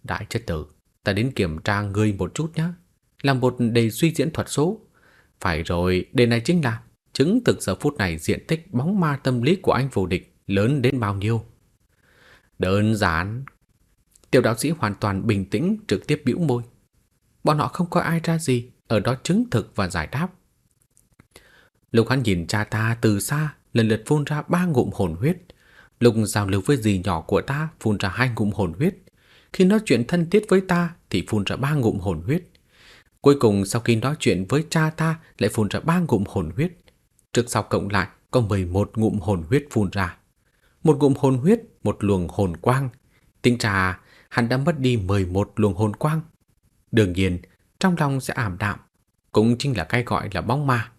Đại chất tử, ta đến kiểm tra ngươi một chút nhé. Làm một đề suy diễn thuật số. Phải rồi, đề này chính là chứng thực giờ phút này diện tích bóng ma tâm lý của anh vô địch lớn đến bao nhiêu. Đơn giản. Tiểu đạo sĩ hoàn toàn bình tĩnh trực tiếp bĩu môi. Bọn họ không có ai ra gì, ở đó chứng thực và giải đáp. lục hắn nhìn cha ta từ xa, lần lượt phun ra ba ngụm hồn huyết. lục giao lưu với dì nhỏ của ta phun ra hai ngụm hồn huyết. Khi nói chuyện thân thiết với ta thì phun ra ba ngụm hồn huyết. Cuối cùng sau khi nói chuyện với cha ta lại phun ra ba ngụm hồn huyết. Trước sau cộng lại có 11 ngụm hồn huyết phun ra. Một ngụm hồn huyết, một luồng hồn quang. Tính trà hắn đã mất đi 11 luồng hồn quang. Đương nhiên, trong lòng sẽ ảm đạm. Cũng chính là cái gọi là bóng ma.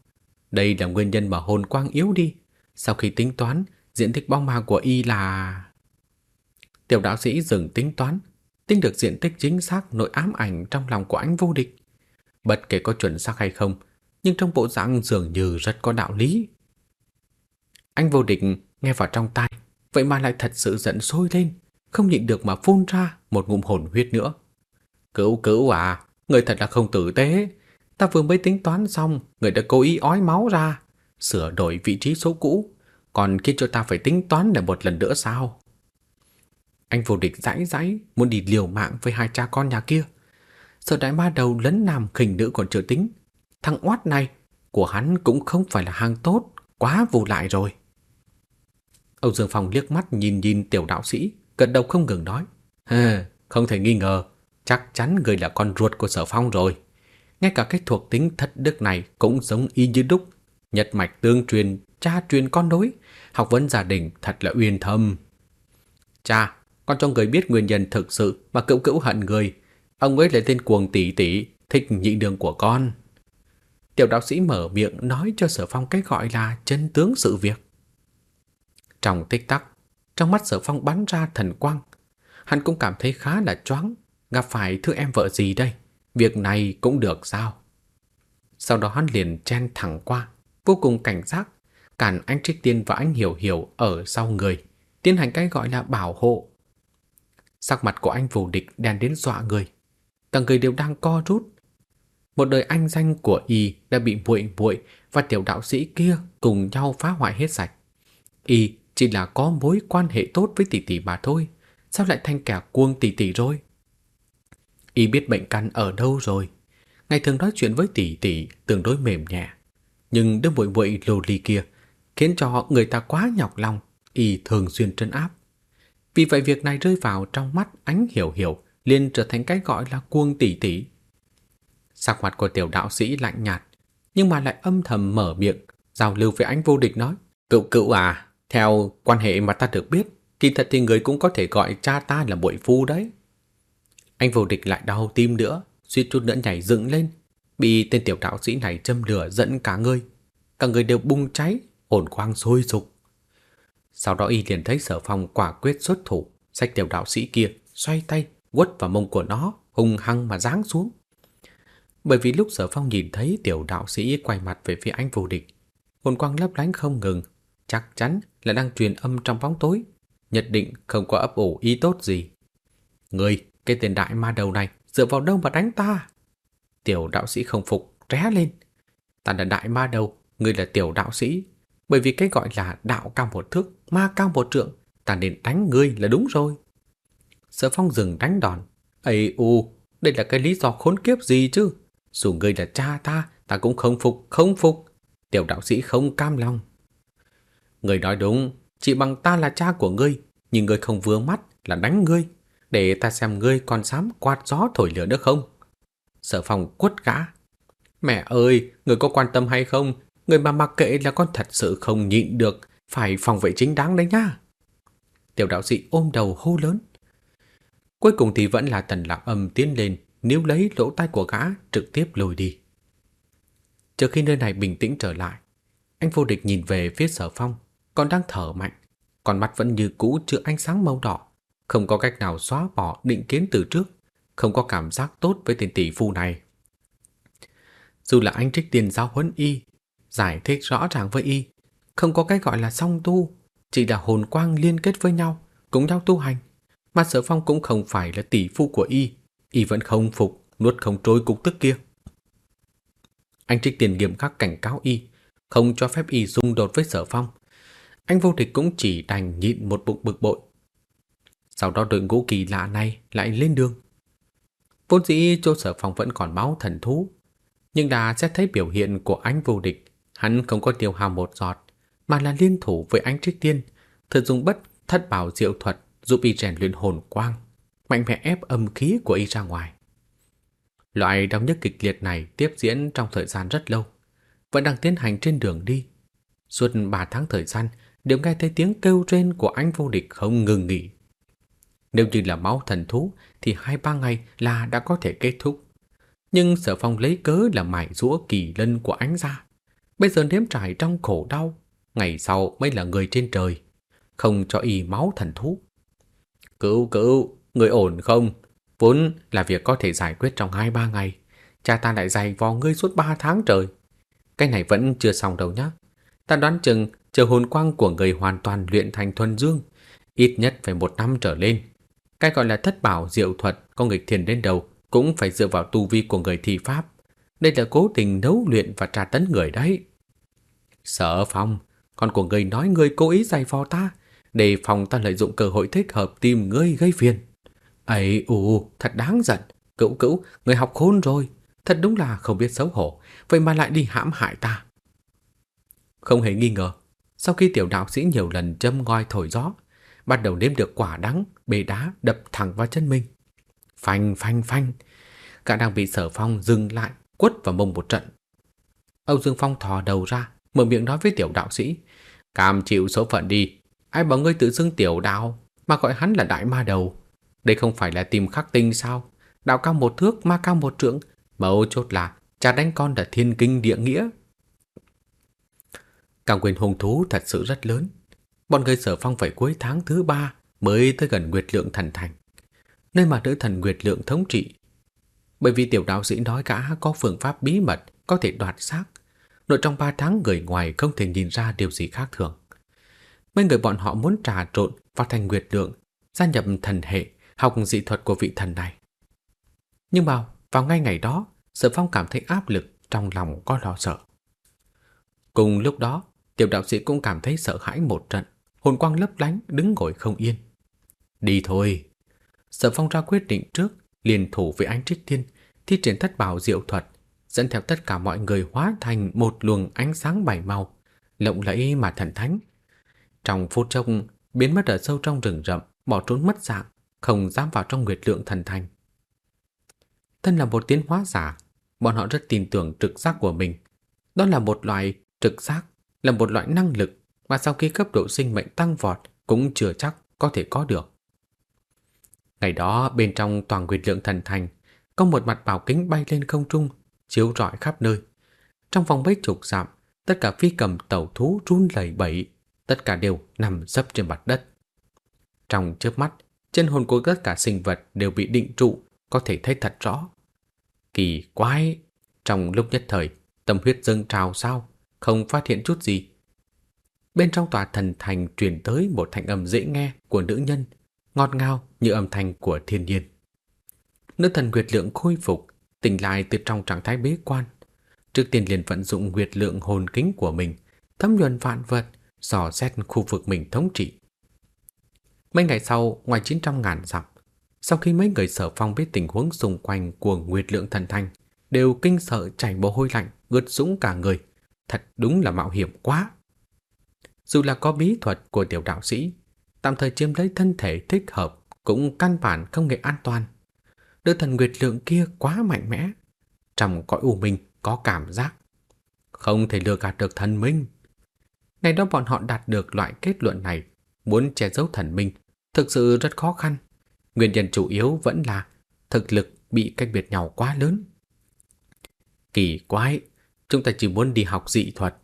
Đây là nguyên nhân mà hồn quang yếu đi. Sau khi tính toán, diện tích bóng ma của y là... Tiểu đạo sĩ dừng tính toán, tính được diện tích chính xác nội ám ảnh trong lòng của anh vô địch. Bất kể có chuẩn xác hay không, nhưng trong bộ dạng dường như rất có đạo lý. Anh vô địch nghe vào trong tai, vậy mà lại thật sự giận sôi lên, không nhịn được mà phun ra một ngụm hồn huyết nữa. Cứu cứu à, người thật là không tử tế. Ta vừa mới tính toán xong, người đã cố ý ói máu ra, sửa đổi vị trí số cũ, còn khiến cho ta phải tính toán lại một lần nữa sao? Anh vô địch rãi rãi muốn đi liều mạng với hai cha con nhà kia. Sở đại ma đầu lấn nam khỉnh nữ còn chưa tính. Thằng oát này của hắn cũng không phải là hàng tốt, quá vô lại rồi. Âu Dương Phong liếc mắt nhìn nhìn tiểu đạo sĩ, gật đầu không ngừng nói. Hờ, không thể nghi ngờ, chắc chắn người là con ruột của sở phong rồi. Ngay cả cái thuộc tính thất đức này cũng giống y như đúc. Nhật mạch tương truyền, cha truyền con nối, học vấn gia đình thật là uyên thâm. Cha, con cho người biết nguyên nhân thực sự mà cựu cữu hận người. Ông ấy lại tên cuồng tỷ tỷ, thích nhị đường của con. Tiểu đạo sĩ mở miệng nói cho sở phong cái gọi là chân tướng sự việc. Trong tích tắc, trong mắt sở phong bắn ra thần quang. Hắn cũng cảm thấy khá là choáng, gặp phải thứ em vợ gì đây? Việc này cũng được sao? Sau đó hắn liền chen thẳng qua, vô cùng cảnh giác, cản anh Trích Tiên và anh Hiểu Hiểu ở sau người, tiến hành cái gọi là bảo hộ Sắc mặt của anh vô địch đen đến dọa người. Cả người đều đang co rút. Một đời anh danh của y đã bị muội muội và tiểu đạo sĩ kia cùng nhau phá hoại hết sạch. Y chỉ là có mối quan hệ tốt với tỷ tỷ mà thôi. Sao lại thành kẻ cuồng tỷ tỷ rồi? Y biết bệnh căn ở đâu rồi. Ngày thường nói chuyện với tỷ tỷ tương đối mềm nhẹ. Nhưng đứa muội muội lồ lì kia khiến cho người ta quá nhọc lòng. Y thường xuyên trấn áp. Vì vậy việc này rơi vào trong mắt ánh hiểu hiểu liền trở thành cái gọi là cuồng tỷ tỷ. Sắc mặt của tiểu đạo sĩ lạnh nhạt, nhưng mà lại âm thầm mở miệng, giao lưu với ánh vô địch nói. Cựu cựu à, theo quan hệ mà ta được biết, kỳ thật thì người cũng có thể gọi cha ta là bội phu đấy. Anh vô địch lại đau tim nữa, suýt chút nữa nhảy dựng lên, bị tên tiểu đạo sĩ này châm lửa dẫn cả người. Cả người đều bung cháy, hồn quang sôi sục. Sau đó y liền thấy sở phong quả quyết xuất thủ, sách tiểu đạo sĩ kia, xoay tay, quất vào mông của nó, hung hăng mà giáng xuống. Bởi vì lúc sở phong nhìn thấy tiểu đạo sĩ quay mặt về phía anh vô địch, hồn quang lấp lánh không ngừng, chắc chắn là đang truyền âm trong bóng tối, nhất định không có ấp ủ ý tốt gì. Người, cái tên đại ma đầu này, dựa vào đâu mà đánh ta? Tiểu đạo sĩ không phục, ré lên. Ta là đại ma đầu, ngươi là tiểu đạo sĩ. Bởi vì cái gọi là đạo cao một thước, ma cao một trượng, ta nên đánh ngươi là đúng rồi. Sở phong dừng đánh đòn. Ây u, đây là cái lý do khốn kiếp gì chứ? Dù ngươi là cha ta, ta cũng không phục, không phục. Tiểu đạo sĩ không cam lòng. Người nói đúng, chỉ bằng ta là cha của ngươi, nhưng ngươi không vừa mắt là đánh ngươi, để ta xem ngươi còn dám quạt gió thổi lửa nữa không. Sở phòng quất gã. Mẹ ơi, người có quan tâm hay không? Người mà mặc kệ là con thật sự không nhịn được, phải phòng vệ chính đáng đấy nhá. Tiểu đạo sĩ ôm đầu hô lớn. Cuối cùng thì vẫn là tần lạc âm tiến lên, níu lấy lỗ tai của gã trực tiếp lùi đi. Trước khi nơi này bình tĩnh trở lại, anh vô địch nhìn về phía sở phong, còn đang thở mạnh, còn mắt vẫn như cũ chứa ánh sáng màu đỏ, không có cách nào xóa bỏ định kiến từ trước, không có cảm giác tốt với tên tỷ phu này. Dù là anh trích tiền giáo huấn y, giải thích rõ ràng với y, không có cái gọi là song tu, chỉ là hồn quang liên kết với nhau, cùng nhau tu hành. Mà sở phong cũng không phải là tỷ phu của y, y vẫn không phục, nuốt không trôi cục tức kia. Anh trích tiền nghiêm khắc cảnh cáo y, không cho phép y xung đột với sở phong. Anh vô địch cũng chỉ đành nhịn một bụng bực bội. Sau đó đội ngũ kỳ lạ này lại lên đường. Vốn dĩ chỗ sở phong vẫn còn máu thần thú, nhưng đã xét thấy biểu hiện của anh vô địch, hắn không có tiêu hao một giọt, mà là liên thủ với anh trích tiên, thử dùng bất thất bảo diệu thuật giúp y rèn luyện hồn quang, mạnh mẽ ép âm khí của y ra ngoài. Loại đau nhức kịch liệt này tiếp diễn trong thời gian rất lâu, vẫn đang tiến hành trên đường đi. Suốt 3 tháng thời gian đều nghe thấy tiếng kêu rên của anh vô địch không ngừng nghỉ. Nếu như là máu thần thú thì hai ba ngày là đã có thể kết thúc. Nhưng sở phong lấy cớ là mải rũa kỳ lân của ánh ra. Bây giờ nếm trải trong khổ đau, ngày sau mới là người trên trời, không cho y máu thần thú. Cứu cứu, người ổn không? Vốn là việc có thể giải quyết trong hai ba ngày. Cha ta lại dày vò ngươi suốt ba tháng trời. Cái này vẫn chưa xong đâu nhá. Ta đoán chừng chờ hồn quang của người hoàn toàn luyện thành thuần dương, ít nhất phải một năm trở lên. Cái gọi là thất bảo diệu thuật có nghịch thiền đến đầu cũng phải dựa vào tu vi của người thi pháp. Đây là cố tình nấu luyện và tra tấn người đấy. Sở phong, con của người nói người cố ý dày vò ta, để phòng ta lợi dụng cơ hội thích hợp tìm ngươi gây phiền. Ấy ù, thật đáng giận. Cữu cữu, người học khôn rồi. Thật đúng là không biết xấu hổ, vậy mà lại đi hãm hại ta. Không hề nghi ngờ, sau khi tiểu đạo sĩ nhiều lần châm ngòi thổi gió, bắt đầu nếm được quả đắng, bê đá đập thẳng vào chân mình. Phanh phanh phanh, cả đang bị sở phong dừng lại, quất vào mông một trận. Âu Dương Phong thò đầu ra, mở miệng nói với tiểu đạo sĩ, cam chịu số phận đi, ai bảo ngươi tự xưng tiểu đạo, mà gọi hắn là đại ma đầu. Đây không phải là tìm khắc tinh sao? Đạo cao một thước, ma cao một trượng, mẫu chốt là cha đánh con là thiên kinh địa nghĩa. Càng quyền hùng thú thật sự rất lớn. Bọn người sở phong phải cuối tháng thứ ba mới tới gần Nguyệt Lượng Thần Thành, nơi mà nữ thần Nguyệt Lượng thống trị. Bởi vì tiểu đạo sĩ nói cả có phương pháp bí mật có thể đoạt xác, nội trong ba tháng người ngoài không thể nhìn ra điều gì khác thường. Mấy người bọn họ muốn trà trộn vào thành Nguyệt Lượng, gia nhập thần hệ, học dị thuật của vị thần này. Nhưng mà vào ngay ngày đó, Sở Phong cảm thấy áp lực trong lòng có lo sợ. Cùng lúc đó, tiểu đạo sĩ cũng cảm thấy sợ hãi một trận, hồn quang lấp lánh đứng ngồi không yên. Đi thôi. Sở Phong ra quyết định trước, liền thủ với anh Trích Thiên, thi triển thất bảo diệu thuật, dẫn theo tất cả mọi người hóa thành một luồng ánh sáng bảy màu, lộng lẫy mà thần thánh. Trong phút chốc, biến mất ở sâu trong rừng rậm, bỏ trốn mất dạng, không dám vào trong nguyệt lượng thần thành. Thân là một tiến hóa giả, bọn họ rất tin tưởng trực giác của mình. Đó là một loại trực giác, là một loại năng lực mà sau khi cấp độ sinh mệnh tăng vọt cũng chưa chắc có thể có được. Ngày đó bên trong toàn quyền lượng thần thành có một mặt bảo kính bay lên không trung, chiếu rọi khắp nơi. Trong vòng mấy chục dặm, tất cả phi cầm tàu thú run lẩy bẩy, tất cả đều nằm dấp trên mặt đất. Trong chớp mắt, chân hồn của tất cả sinh vật đều bị định trụ, có thể thấy thật rõ. Kỳ quái, trong lúc nhất thời, tâm huyết dâng trào sao, không phát hiện chút gì. Bên trong tòa thần thành truyền tới một thanh âm dễ nghe của nữ nhân, ngọt ngào như âm thanh của thiên nhiên. Nữ thần Nguyệt Lượng khôi phục, tỉnh lại từ trong trạng thái bế quan. Trước tiên liền vận dụng Nguyệt Lượng hồn kính của mình, thấm nhuần vạn vật, dò xét khu vực mình thống trị. Mấy ngày sau, ngoài 900 ngàn dặm, sau khi mấy người sở phong biết tình huống xung quanh của Nguyệt Lượng Thần Thanh, đều kinh sợ chảy mồ hôi lạnh, ướt sũng cả người. Thật đúng là mạo hiểm quá. Dù là có bí thuật của tiểu đạo sĩ, tạm thời chiếm lấy thân thể thích hợp cũng căn bản không hề an toàn. Đứa thần Nguyệt Lượng kia quá mạnh mẽ. Trong cõi u minh có cảm giác. Không thể lừa gạt được thần minh. Ngày đó bọn họ đạt được loại kết luận này, muốn che giấu thần minh thực sự rất khó khăn. Nguyên nhân chủ yếu vẫn là thực lực bị cách biệt nhau quá lớn. Kỳ quái, chúng ta chỉ muốn đi học dị thuật.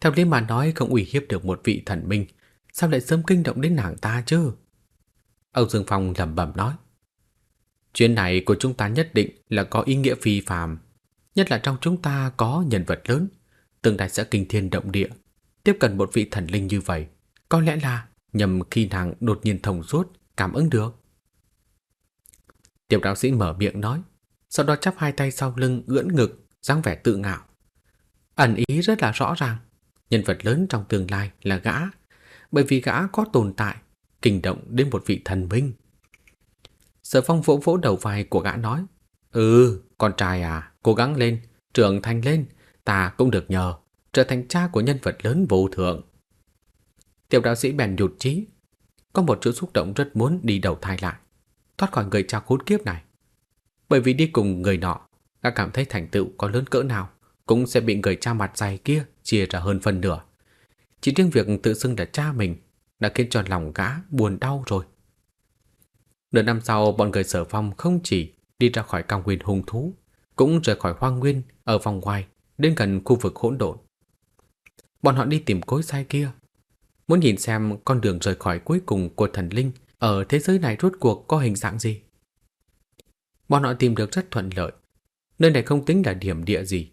Theo lý mà nói không uy hiếp được một vị thần minh, sao lại sớm kinh động đến nàng ta chứ? Âu Dương Phong lẩm bẩm nói. Chuyến này của chúng ta nhất định là có ý nghĩa phi phàm, nhất là trong chúng ta có nhân vật lớn, tương lai sẽ kinh thiên động địa. Tiếp cận một vị thần linh như vậy, có lẽ là nhầm khi nàng đột nhiên thông suốt, cảm ứng được. Tiểu đạo sĩ mở miệng nói, sau đó chắp hai tay sau lưng ưỡn ngực, dáng vẻ tự ngạo. Ẩn ý rất là rõ ràng, nhân vật lớn trong tương lai là gã, bởi vì gã có tồn tại, kinh động đến một vị thần minh. Sở phong vỗ vỗ đầu vai của gã nói, Ừ, con trai à, cố gắng lên, trưởng thành lên, ta cũng được nhờ, trở thành cha của nhân vật lớn vô thượng. Tiểu đạo sĩ bèn nhụt chí, có một chút xúc động rất muốn đi đầu thai lại, thoát khỏi người cha khốn kiếp này. Bởi vì đi cùng người nọ, gã cảm thấy thành tựu có lớn cỡ nào, cũng sẽ bị người cha mặt dày kia chia ra hơn phần nửa. Chỉ riêng việc tự xưng là cha mình đã khiến cho lòng gã buồn đau rồi. Nửa năm sau, bọn người sở phong không chỉ đi ra khỏi cao nguyên hung thú, cũng rời khỏi hoang nguyên ở vòng ngoài đến gần khu vực hỗn độn. Bọn họ đi tìm cối sai kia, muốn nhìn xem con đường rời khỏi cuối cùng của thần linh ở thế giới này rốt cuộc có hình dạng gì. Bọn họ tìm được rất thuận lợi. Nơi này không tính là điểm địa gì.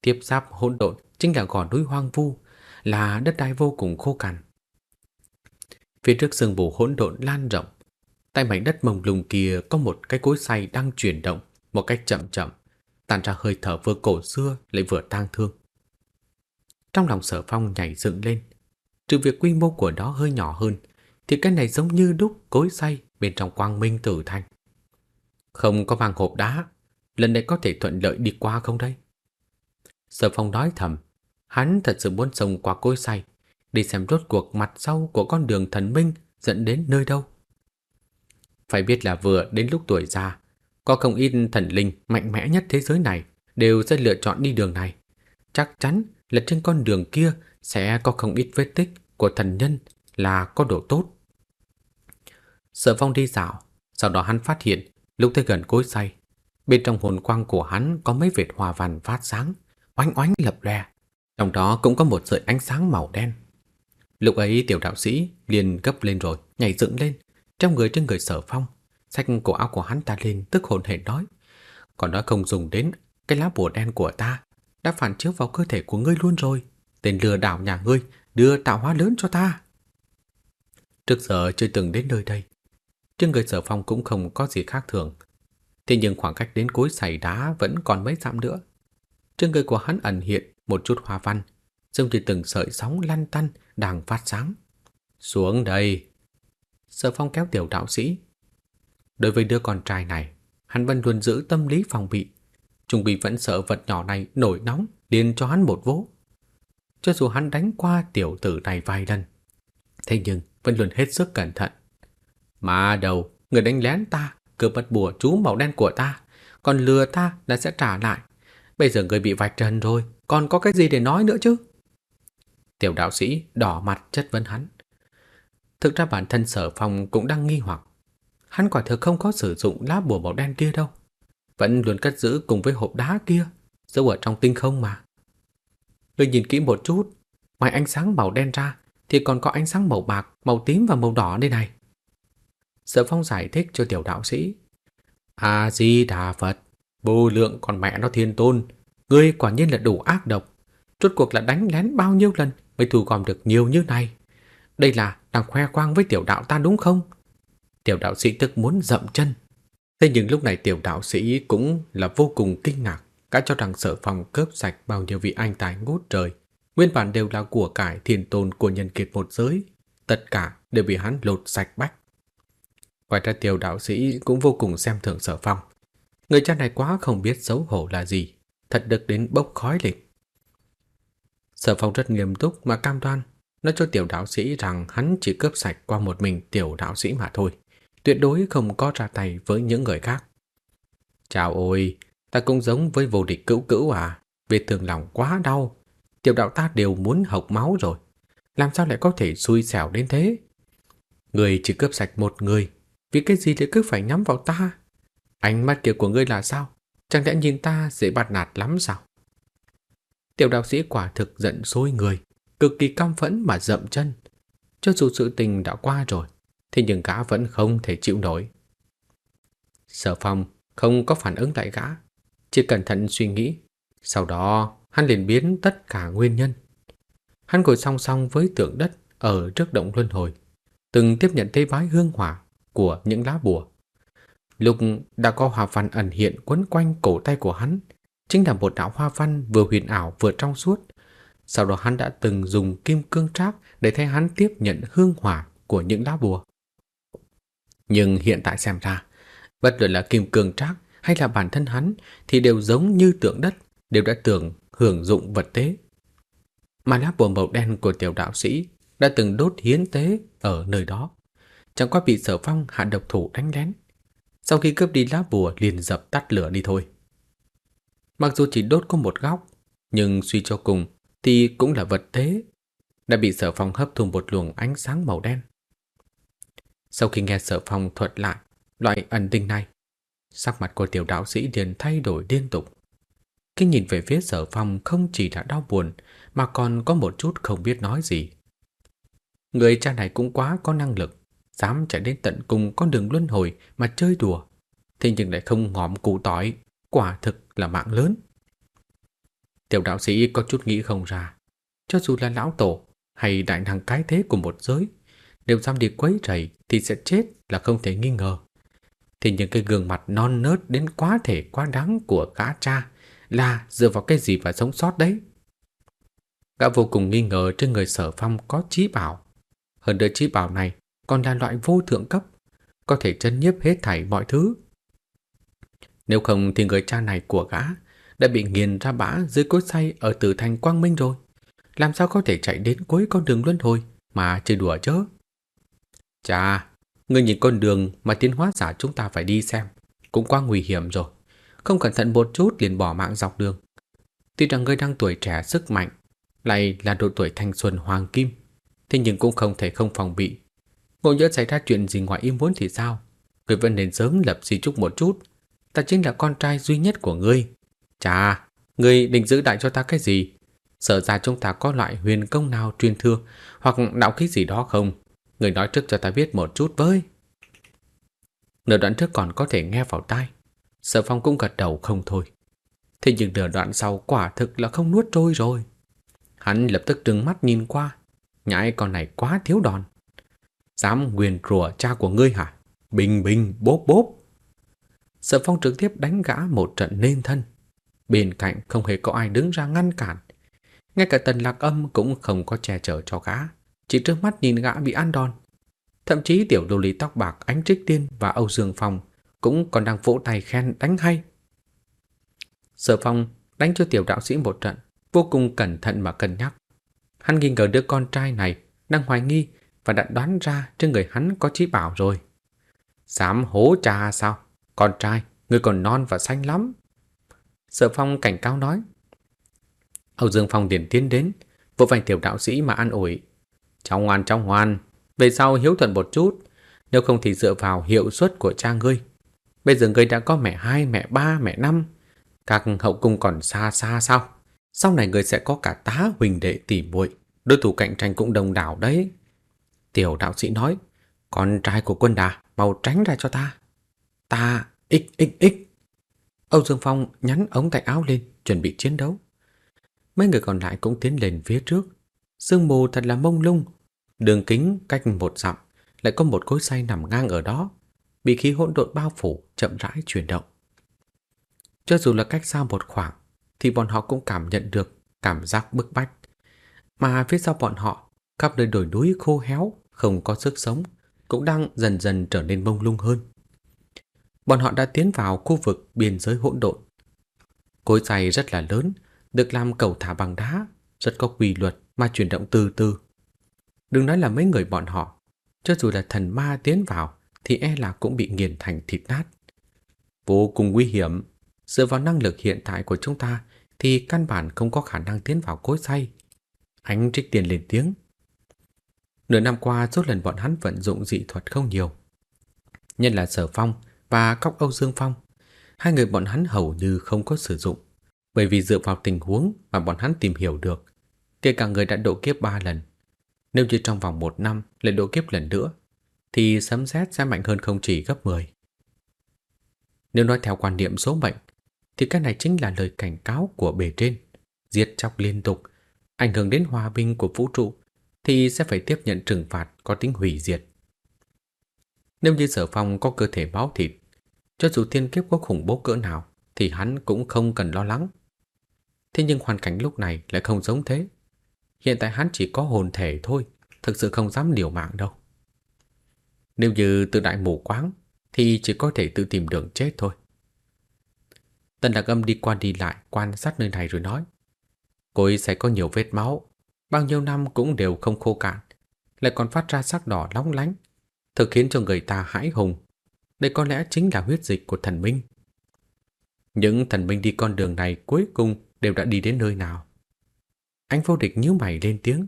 Tiếp giáp hỗn độn chính là gò núi hoang vu, là đất đai vô cùng khô cằn. Phía trước sương mù hỗn độn lan rộng, tại mảnh đất mông lung kia có một cái cối xay đang chuyển động một cách chậm chậm, tàn ra hơi thở vừa cổ xưa lại vừa tang thương. Trong lòng sở phong nhảy dựng lên, trừ việc quy mô của nó hơi nhỏ hơn, thì cái này giống như đúc cối xay bên trong quang minh tử thành. Không có vàng hộp đá, lần này có thể thuận lợi đi qua không đây? Sở phong nói thầm, hắn thật sự muốn sông qua cối xay, đi xem rốt cuộc mặt sau của con đường thần minh dẫn đến nơi đâu. Phải biết là vừa đến lúc tuổi già, có không ít thần linh mạnh mẽ nhất thế giới này đều sẽ lựa chọn đi đường này. Chắc chắn là trên con đường kia sẽ có không ít vết tích của thần nhân là có độ tốt. Sở phong đi dạo, sau đó hắn phát hiện lúc tới gần cối say, bên trong hồn quang của hắn có mấy vệt hòa vằn phát sáng, oánh oánh lập lè. trong đó cũng có một sợi ánh sáng màu đen. Lúc ấy tiểu đạo sĩ liền gấp lên rồi, nhảy dựng lên, trong người trên người sở phong, xách cổ áo của hắn ta lên tức hồn hển nói. Còn nó không dùng đến cái lá bùa đen của ta, đã phản chiếu vào cơ thể của ngươi luôn rồi. Tên lừa đảo nhà ngươi đưa tạo hóa lớn cho ta. Trước giờ chưa từng đến nơi đây, trên người sở phong cũng không có gì khác thường. Thế nhưng khoảng cách đến cối sảy đá vẫn còn mấy dặm nữa. Trên người của hắn ẩn hiện một chút hoa văn, giống như từng sợi sóng lăn tăn đang phát sáng. Xuống đây! Sở phong kéo tiểu đạo sĩ. Đối với đứa con trai này, hắn vẫn luôn giữ tâm lý phòng bị. Trung bị vẫn sợ vật nhỏ này nổi nóng, liền cho hắn một vố. Cho dù hắn đánh qua tiểu tử này vài lần, thế nhưng vẫn luôn hết sức cẩn thận. Mà đầu, người đánh lén ta, cướp mất bùa chú màu đen của ta, còn lừa ta là sẽ trả lại. Bây giờ người bị vạch trần rồi, còn có cái gì để nói nữa chứ? Tiểu đạo sĩ đỏ mặt chất vấn hắn. Thực ra bản thân sở phong cũng đang nghi hoặc. hắn quả thực không có sử dụng lá bùa màu đen kia đâu. Vẫn luôn cất giữ cùng với hộp đá kia, giấu ở trong tinh không mà. Ngươi nhìn kỹ một chút, ngoài ánh sáng màu đen ra thì còn có ánh sáng màu bạc, màu tím và màu đỏ đây này. Sở Phong giải thích cho tiểu đạo sĩ. A-di-đà Phật, vô lượng còn mẹ nó thiên tôn, ngươi quả nhiên là đủ ác độc. Rốt cuộc là đánh lén bao nhiêu lần mới thu gom được nhiều như này. Đây là đang khoe khoang với tiểu đạo ta đúng không? Tiểu đạo sĩ tức muốn dậm chân. Thế nhưng lúc này tiểu đạo sĩ cũng là vô cùng kinh ngạc, cả cho rằng sở phòng cướp sạch bao nhiêu vị anh tài ngút trời. Nguyên bản đều là của cải thiền tôn của nhân kiệt một giới. Tất cả đều bị hắn lột sạch bách. Ngoài ra tiểu đạo sĩ cũng vô cùng xem thường sở phong. Người cha này quá không biết xấu hổ là gì, thật được đến bốc khói lên. Sở phong rất nghiêm túc mà cam đoan, nói cho tiểu đạo sĩ rằng hắn chỉ cướp sạch qua một mình tiểu đạo sĩ mà thôi, tuyệt đối không có ra tay với những người khác. Chào ôi, ta cũng giống với vô địch cữu cữu à, vết thương lòng quá đau, tiểu đạo ta đều muốn hộc máu rồi, làm sao lại có thể xui xẻo đến thế? Người chỉ cướp sạch một người, vì cái gì lại cứ phải nhắm vào ta? Ánh mắt kia của ngươi là sao? Chẳng lẽ nhìn ta dễ bắt nạt lắm sao? Tiểu đạo sĩ quả thực giận sôi người, cực kỳ căm phẫn mà dậm chân. Cho dù sự tình đã qua rồi, thì nhưng gã vẫn không thể chịu nổi. Sở phong không có phản ứng lại gã, chỉ cẩn thận suy nghĩ. Sau đó, hắn liền biến tất cả nguyên nhân. Hắn ngồi song song với tượng đất ở trước động luân hồi, từng tiếp nhận tế bái hương hỏa của những lá bùa. Lúc đã có hoa văn ẩn hiện quấn quanh cổ tay của hắn, chính là một đạo hoa văn vừa huyền ảo vừa trong suốt. Sau đó hắn đã từng dùng kim cương tráp để thay hắn tiếp nhận hương hỏa của những lá bùa. Nhưng hiện tại xem ra, bất luận là kim cương tráp hay là bản thân hắn thì đều giống như tượng đất, đều đã tưởng hưởng dụng vật tế. Mà lá bùa màu đen của tiểu đạo sĩ đã từng đốt hiến tế ở nơi đó chẳng qua bị sở phong hạ độc thủ đánh lén. Sau khi cướp đi lá bùa liền dập tắt lửa đi thôi. Mặc dù chỉ đốt có một góc, nhưng suy cho cùng thì cũng là vật thế, đã bị sở phong hấp thu một luồng ánh sáng màu đen. Sau khi nghe sở phong thuật lại loại ẩn tinh này, sắc mặt của tiểu đạo sĩ liền thay đổi liên tục. Khi nhìn về phía sở phong không chỉ là đau buồn mà còn có một chút không biết nói gì. Người cha này cũng quá có năng lực dám chạy đến tận cùng con đường luân hồi mà chơi đùa, thế nhưng lại không ngõm củ tỏi, quả thực là mạng lớn. Tiểu đạo sĩ có chút nghĩ không ra, cho dù là lão tổ hay đại năng cái thế của một giới, đều dám đi quấy rầy thì sẽ chết là không thể nghi ngờ. Thì những cái gương mặt non nớt đến quá thể quá đáng của gã cha là dựa vào cái gì mà sống sót đấy. Gã vô cùng nghi ngờ trên người sở phong có trí bảo. Hơn nữa trí bảo này còn là loại vô thượng cấp, có thể chân nhiếp hết thảy mọi thứ. Nếu không thì người cha này của gã đã bị nghiền ra bã dưới cối xay ở tử thành Quang Minh rồi. Làm sao có thể chạy đến cuối con đường luân hồi mà chơi đùa chứ? Chà, người nhìn con đường mà tiến hóa giả chúng ta phải đi xem, cũng quá nguy hiểm rồi. Không cẩn thận một chút liền bỏ mạng dọc đường. Tuy rằng ngươi đang tuổi trẻ sức mạnh, lại là độ tuổi thanh xuân hoàng kim, thế nhưng cũng không thể không phòng bị Ngộ nhỡ xảy ra chuyện gì ngoài ý muốn thì sao? Người vẫn nên sớm lập di chúc một chút. Ta chính là con trai duy nhất của ngươi. Chà, người định giữ đại cho ta cái gì? Sợ ra chúng ta có loại huyền công nào truyền thừa hoặc đạo khí gì đó không? Người nói trước cho ta biết một chút với. Nửa đoạn trước còn có thể nghe vào tai. Sở phong cũng gật đầu không thôi. Thế nhưng nửa đoạn sau quả thực là không nuốt trôi rồi. Hắn lập tức trừng mắt nhìn qua. Nhãi con này quá thiếu đòn. Dám nguyền rủa cha của ngươi hả? Bình bình bốp bốp. Sở phong trực tiếp đánh gã một trận nên thân. Bên cạnh không hề có ai đứng ra ngăn cản. Ngay cả tần lạc âm cũng không có che chở cho gã. Chỉ trước mắt nhìn gã bị ăn đòn. Thậm chí tiểu đồ lý tóc bạc Ánh Trích Tiên và Âu Dương Phong cũng còn đang vỗ tay khen đánh hay. Sở phong đánh cho tiểu đạo sĩ một trận, vô cùng cẩn thận mà cân nhắc. Hắn nghi ngờ đứa con trai này đang hoài nghi và đã đoán ra trên người hắn có trí bảo rồi. Dám hố cha sao? Con trai, người còn non và xanh lắm. Sở Phong cảnh cáo nói. Âu Dương Phong liền tiến đến, vỗ vành tiểu đạo sĩ mà ăn ủi. Trong ngoan, trong ngoan, về sau hiếu thuận một chút. Nếu không thì dựa vào hiệu suất của cha ngươi. Bây giờ ngươi đã có mẹ hai, mẹ ba, mẹ năm. Các hậu cung còn xa xa sao? Sau này ngươi sẽ có cả tá huỳnh đệ tỉ muội, đối thủ cạnh tranh cũng đông đảo đấy. Tiểu đạo sĩ nói, con trai của quân đà, mau tránh ra cho ta. Ta, ích, ích, ích. Âu Dương Phong nhắn ống tay áo lên, chuẩn bị chiến đấu. Mấy người còn lại cũng tiến lên phía trước. Sương mù thật là mông lung. Đường kính cách một dặm, lại có một cối xay nằm ngang ở đó, bị khí hỗn độn bao phủ, chậm rãi chuyển động. Cho dù là cách xa một khoảng, thì bọn họ cũng cảm nhận được cảm giác bức bách. Mà phía sau bọn họ, khắp nơi đồi núi khô héo, không có sức sống, cũng đang dần dần trở nên mông lung hơn. Bọn họ đã tiến vào khu vực biên giới hỗn độn. Cối xay rất là lớn, được làm cầu thả bằng đá, rất có quy luật mà chuyển động từ từ. Đừng nói là mấy người bọn họ, cho dù là thần ma tiến vào thì e là cũng bị nghiền thành thịt nát. Vô cùng nguy hiểm, dựa vào năng lực hiện tại của chúng ta thì căn bản không có khả năng tiến vào cối xay. Ánh trích tiền lên tiếng. Nửa năm qua số lần bọn hắn vận dụng dị thuật không nhiều. Nhân là Sở Phong và Cóc Âu Dương Phong, hai người bọn hắn hầu như không có sử dụng. Bởi vì dựa vào tình huống mà bọn hắn tìm hiểu được, kể cả người đã độ kiếp ba lần. Nếu như trong vòng một năm lại độ kiếp lần nữa, thì sấm sét sẽ mạnh hơn không chỉ gấp 10. Nếu nói theo quan niệm số mệnh, thì cái này chính là lời cảnh cáo của bề trên. Giết chóc liên tục, ảnh hưởng đến hòa bình của vũ trụ, thì sẽ phải tiếp nhận trừng phạt có tính hủy diệt. Nếu như sở phong có cơ thể máu thịt, cho dù thiên kiếp có khủng bố cỡ nào, thì hắn cũng không cần lo lắng. Thế nhưng hoàn cảnh lúc này lại không giống thế. Hiện tại hắn chỉ có hồn thể thôi, thực sự không dám liều mạng đâu. Nếu như tự đại mù quáng, thì chỉ có thể tự tìm đường chết thôi. Tần Đặc Âm đi qua đi lại quan sát nơi này rồi nói Cối sẽ có nhiều vết máu Bao nhiêu năm cũng đều không khô cạn Lại còn phát ra sắc đỏ lóng lánh Thực khiến cho người ta hãi hùng đây có lẽ chính là huyết dịch của thần minh. Những thần minh đi con đường này cuối cùng đều đã đi đến nơi nào? Anh vô địch nhíu mày lên tiếng.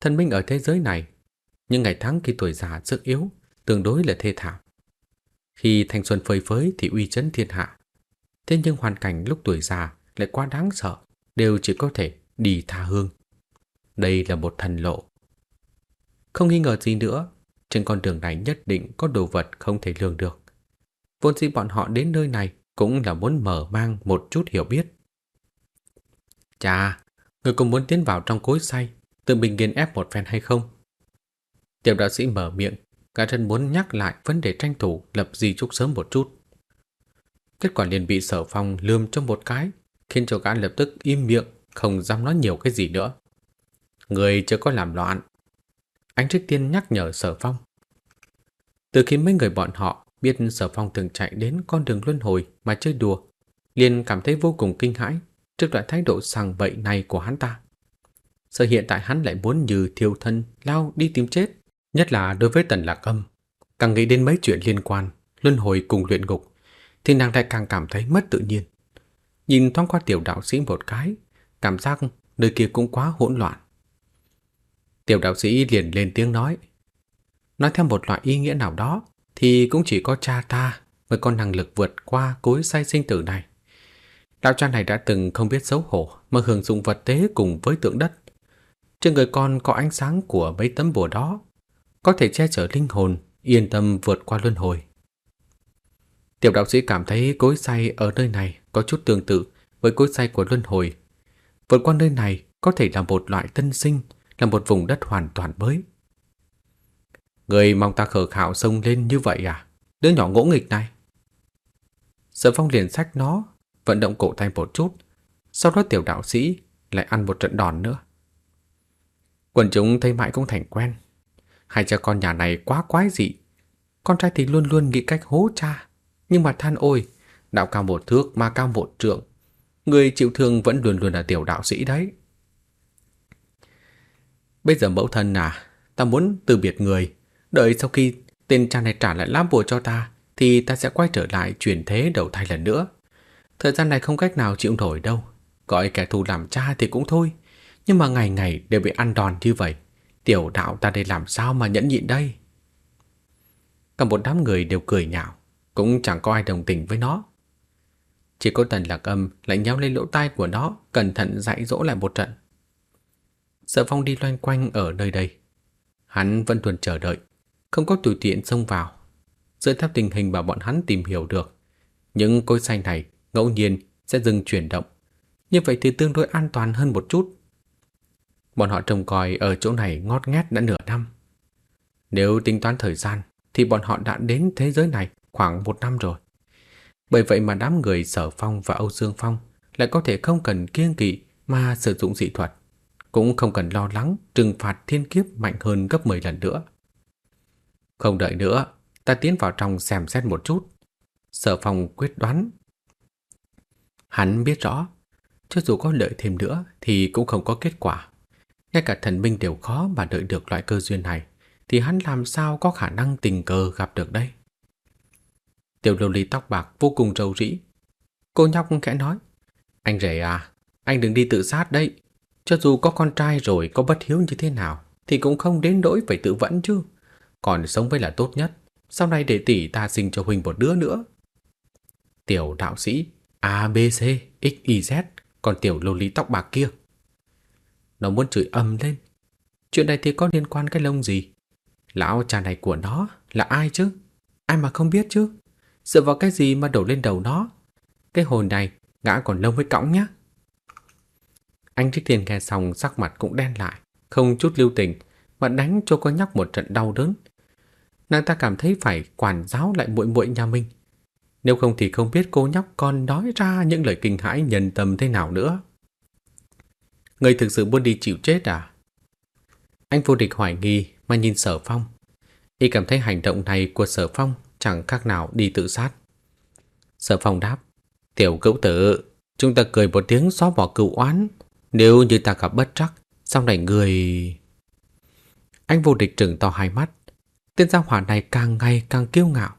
Thần minh ở thế giới này những ngày tháng khi tuổi già sức yếu Tương đối là thê thảm. Khi thanh xuân phơi phới thì uy chấn thiên hạ. Thế nhưng hoàn cảnh lúc tuổi già lại quá đáng sợ, đều chỉ có thể đi tha hương. Đây là một thần lộ. Không nghi ngờ gì nữa, trên con đường này nhất định có đồ vật không thể lường được. Vốn dĩ bọn họ đến nơi này cũng là muốn mở mang một chút hiểu biết. Chà, người cũng muốn tiến vào trong cối say, tự mình nghiền ép một phen hay không? Tiểu đạo sĩ mở miệng, cả thân muốn nhắc lại vấn đề tranh thủ lập di trúc sớm một chút. Kết quả liền bị sở phong lườm cho một cái, khiến cho gã lập tức im miệng, không dám nói nhiều cái gì nữa. Người chưa có làm loạn. Anh trước tiên nhắc nhở sở phong. Từ khi mấy người bọn họ biết sở phong thường chạy đến con đường luân hồi mà chơi đùa, liền cảm thấy vô cùng kinh hãi trước loại thái độ sàng bậy này của hắn ta. Sợ hiện tại hắn lại muốn như thiêu thân lao đi tìm chết, nhất là đối với tần lạc âm. Càng nghĩ đến mấy chuyện liên quan, luân hồi cùng luyện ngục, thì nàng lại càng cảm thấy mất tự nhiên. Nhìn thoáng qua tiểu đạo sĩ một cái, cảm giác nơi kia cũng quá hỗn loạn. Tiểu đạo sĩ liền lên tiếng nói. Nói theo một loại ý nghĩa nào đó, thì cũng chỉ có cha ta mới có năng lực vượt qua cối say sinh tử này. Đạo cha này đã từng không biết xấu hổ mà hưởng dụng vật tế cùng với tượng đất. Trên người con có ánh sáng của mấy tấm bùa đó, có thể che chở linh hồn, yên tâm vượt qua luân hồi. Tiểu đạo sĩ cảm thấy cối xay ở nơi này có chút tương tự với cối xay của luân hồi. Vượt qua nơi này có thể là một loại tân sinh, là một vùng đất hoàn toàn mới. Người mong ta khờ khảo sông lên như vậy à? Đứa nhỏ ngỗ nghịch này. Sở phong liền sách nó, vận động cổ tay một chút, sau đó tiểu đạo sĩ lại ăn một trận đòn nữa. Quần chúng thấy mãi cũng thành quen. Hai cha con nhà này quá quái dị. Con trai thì luôn luôn nghĩ cách hố cha, nhưng mà than ôi, đạo cao một thước mà cao một trượng. Người chịu thương vẫn luôn luôn là tiểu đạo sĩ đấy. Bây giờ mẫu thân à, ta muốn từ biệt người. Đợi sau khi tên cha này trả lại lam bùa cho ta, thì ta sẽ quay trở lại chuyển thế đầu thai lần nữa. Thời gian này không cách nào chịu nổi đâu. Gọi kẻ thù làm cha thì cũng thôi. Nhưng mà ngày ngày đều bị ăn đòn như vậy. Tiểu đạo ta đây làm sao mà nhẫn nhịn đây? Cả một đám người đều cười nhạo, cũng chẳng có ai đồng tình với nó. Chỉ có tần lạc âm lại nhéo lên lỗ tai của nó, cẩn thận dạy dỗ lại một trận. Sở phong đi loanh quanh ở nơi đây. Hắn vẫn luôn chờ đợi, không có tùy tiện xông vào. Dựa theo tình hình mà bọn hắn tìm hiểu được, những cối xay này ngẫu nhiên sẽ dừng chuyển động. Như vậy thì tương đối an toàn hơn một chút. Bọn họ trông coi ở chỗ này ngót nghét đã nửa năm. Nếu tính toán thời gian thì bọn họ đã đến thế giới này khoảng một năm rồi. Bởi vậy mà đám người Sở Phong và Âu Dương Phong lại có thể không cần kiêng kỵ mà sử dụng dị thuật, cũng không cần lo lắng trừng phạt thiên kiếp mạnh hơn gấp 10 lần nữa. Không đợi nữa, ta tiến vào trong xem xét một chút. Sở Phong quyết đoán. Hắn biết rõ, cho dù có lợi thêm nữa thì cũng không có kết quả. Ngay cả thần minh đều khó mà đợi được loại cơ duyên này, thì hắn làm sao có khả năng tình cờ gặp được đây? Tiểu lưu ly tóc bạc vô cùng rầu rĩ. Cô nhóc khẽ nói, anh rể à, anh đừng đi tự sát đấy. Cho dù có con trai rồi có bất hiếu như thế nào, thì cũng không đến nỗi phải tự vẫn chứ. Còn sống với là tốt nhất, sau này để tỷ ta sinh cho huynh một đứa nữa. Tiểu đạo sĩ A, B, C, X, Y, Z, còn tiểu lô lý tóc bạc kia. Nó muốn chửi âm lên. Chuyện này thì có liên quan cái lông gì? Lão cha này của nó là ai chứ? Ai mà không biết chứ? Dựa vào cái gì mà đổ lên đầu nó? Cái hồn này ngã còn lông với cõng nhá. Anh Trích Thiên nghe xong sắc mặt cũng đen lại, không chút lưu tình mà đánh cho con nhóc một trận đau đớn. Nàng ta cảm thấy phải quản giáo lại muội muội nhà mình. Nếu không thì không biết cô nhóc còn nói ra những lời kinh hãi nhân tâm thế nào nữa. Người thực sự muốn đi chịu chết à? Anh vô địch hoài nghi mà nhìn sở phong. Y cảm thấy hành động này của sở phong chẳng khác nào đi tự sát. Sở phong đáp, tiểu cữu tử, chúng ta cười một tiếng xóa bỏ cựu oán. Nếu như ta gặp bất trắc, sau này người... Anh vô địch trừng to hai mắt. Tên gia hỏa này càng ngày càng kiêu ngạo.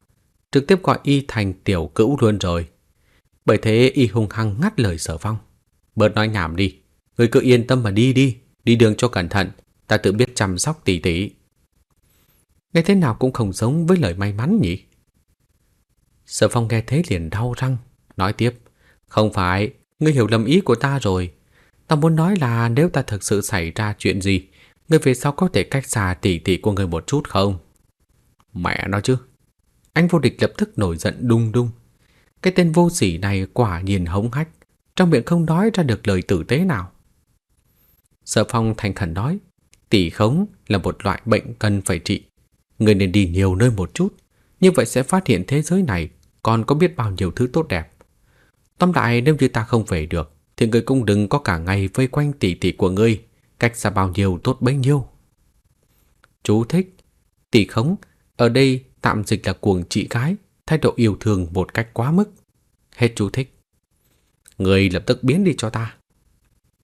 Trực tiếp gọi y thành tiểu cữu luôn rồi. Bởi thế y hung hăng ngắt lời sở phong. Bớt nói nhảm đi. Người cứ yên tâm mà đi đi. Đi đường cho cẩn thận. Ta tự biết chăm sóc tỉ tỉ. Nghe thế nào cũng không giống với lời may mắn nhỉ. Sở phong nghe thế liền đau răng. Nói tiếp. Không phải. Ngươi hiểu lầm ý của ta rồi. Ta muốn nói là nếu ta thực sự xảy ra chuyện gì, người về sau có thể cách xa tỷ tỷ của người một chút không? Mẹ nó chứ. Anh vô địch lập tức nổi giận đung đung. Cái tên vô sỉ này quả nhiên hống hách, trong miệng không nói ra được lời tử tế nào. Sở phong thành khẩn nói, tỷ khống là một loại bệnh cần phải trị. Người nên đi nhiều nơi một chút, như vậy sẽ phát hiện thế giới này còn có biết bao nhiêu thứ tốt đẹp. Tóm lại nếu như ta không về được, thì người cũng đừng có cả ngày vây quanh tỷ tỷ của ngươi, cách xa bao nhiêu tốt bấy nhiêu. Chú thích, tỷ khống, ở đây tạm dịch là cuồng chị gái, thái độ yêu thương một cách quá mức. Hết chú thích. Người lập tức biến đi cho ta.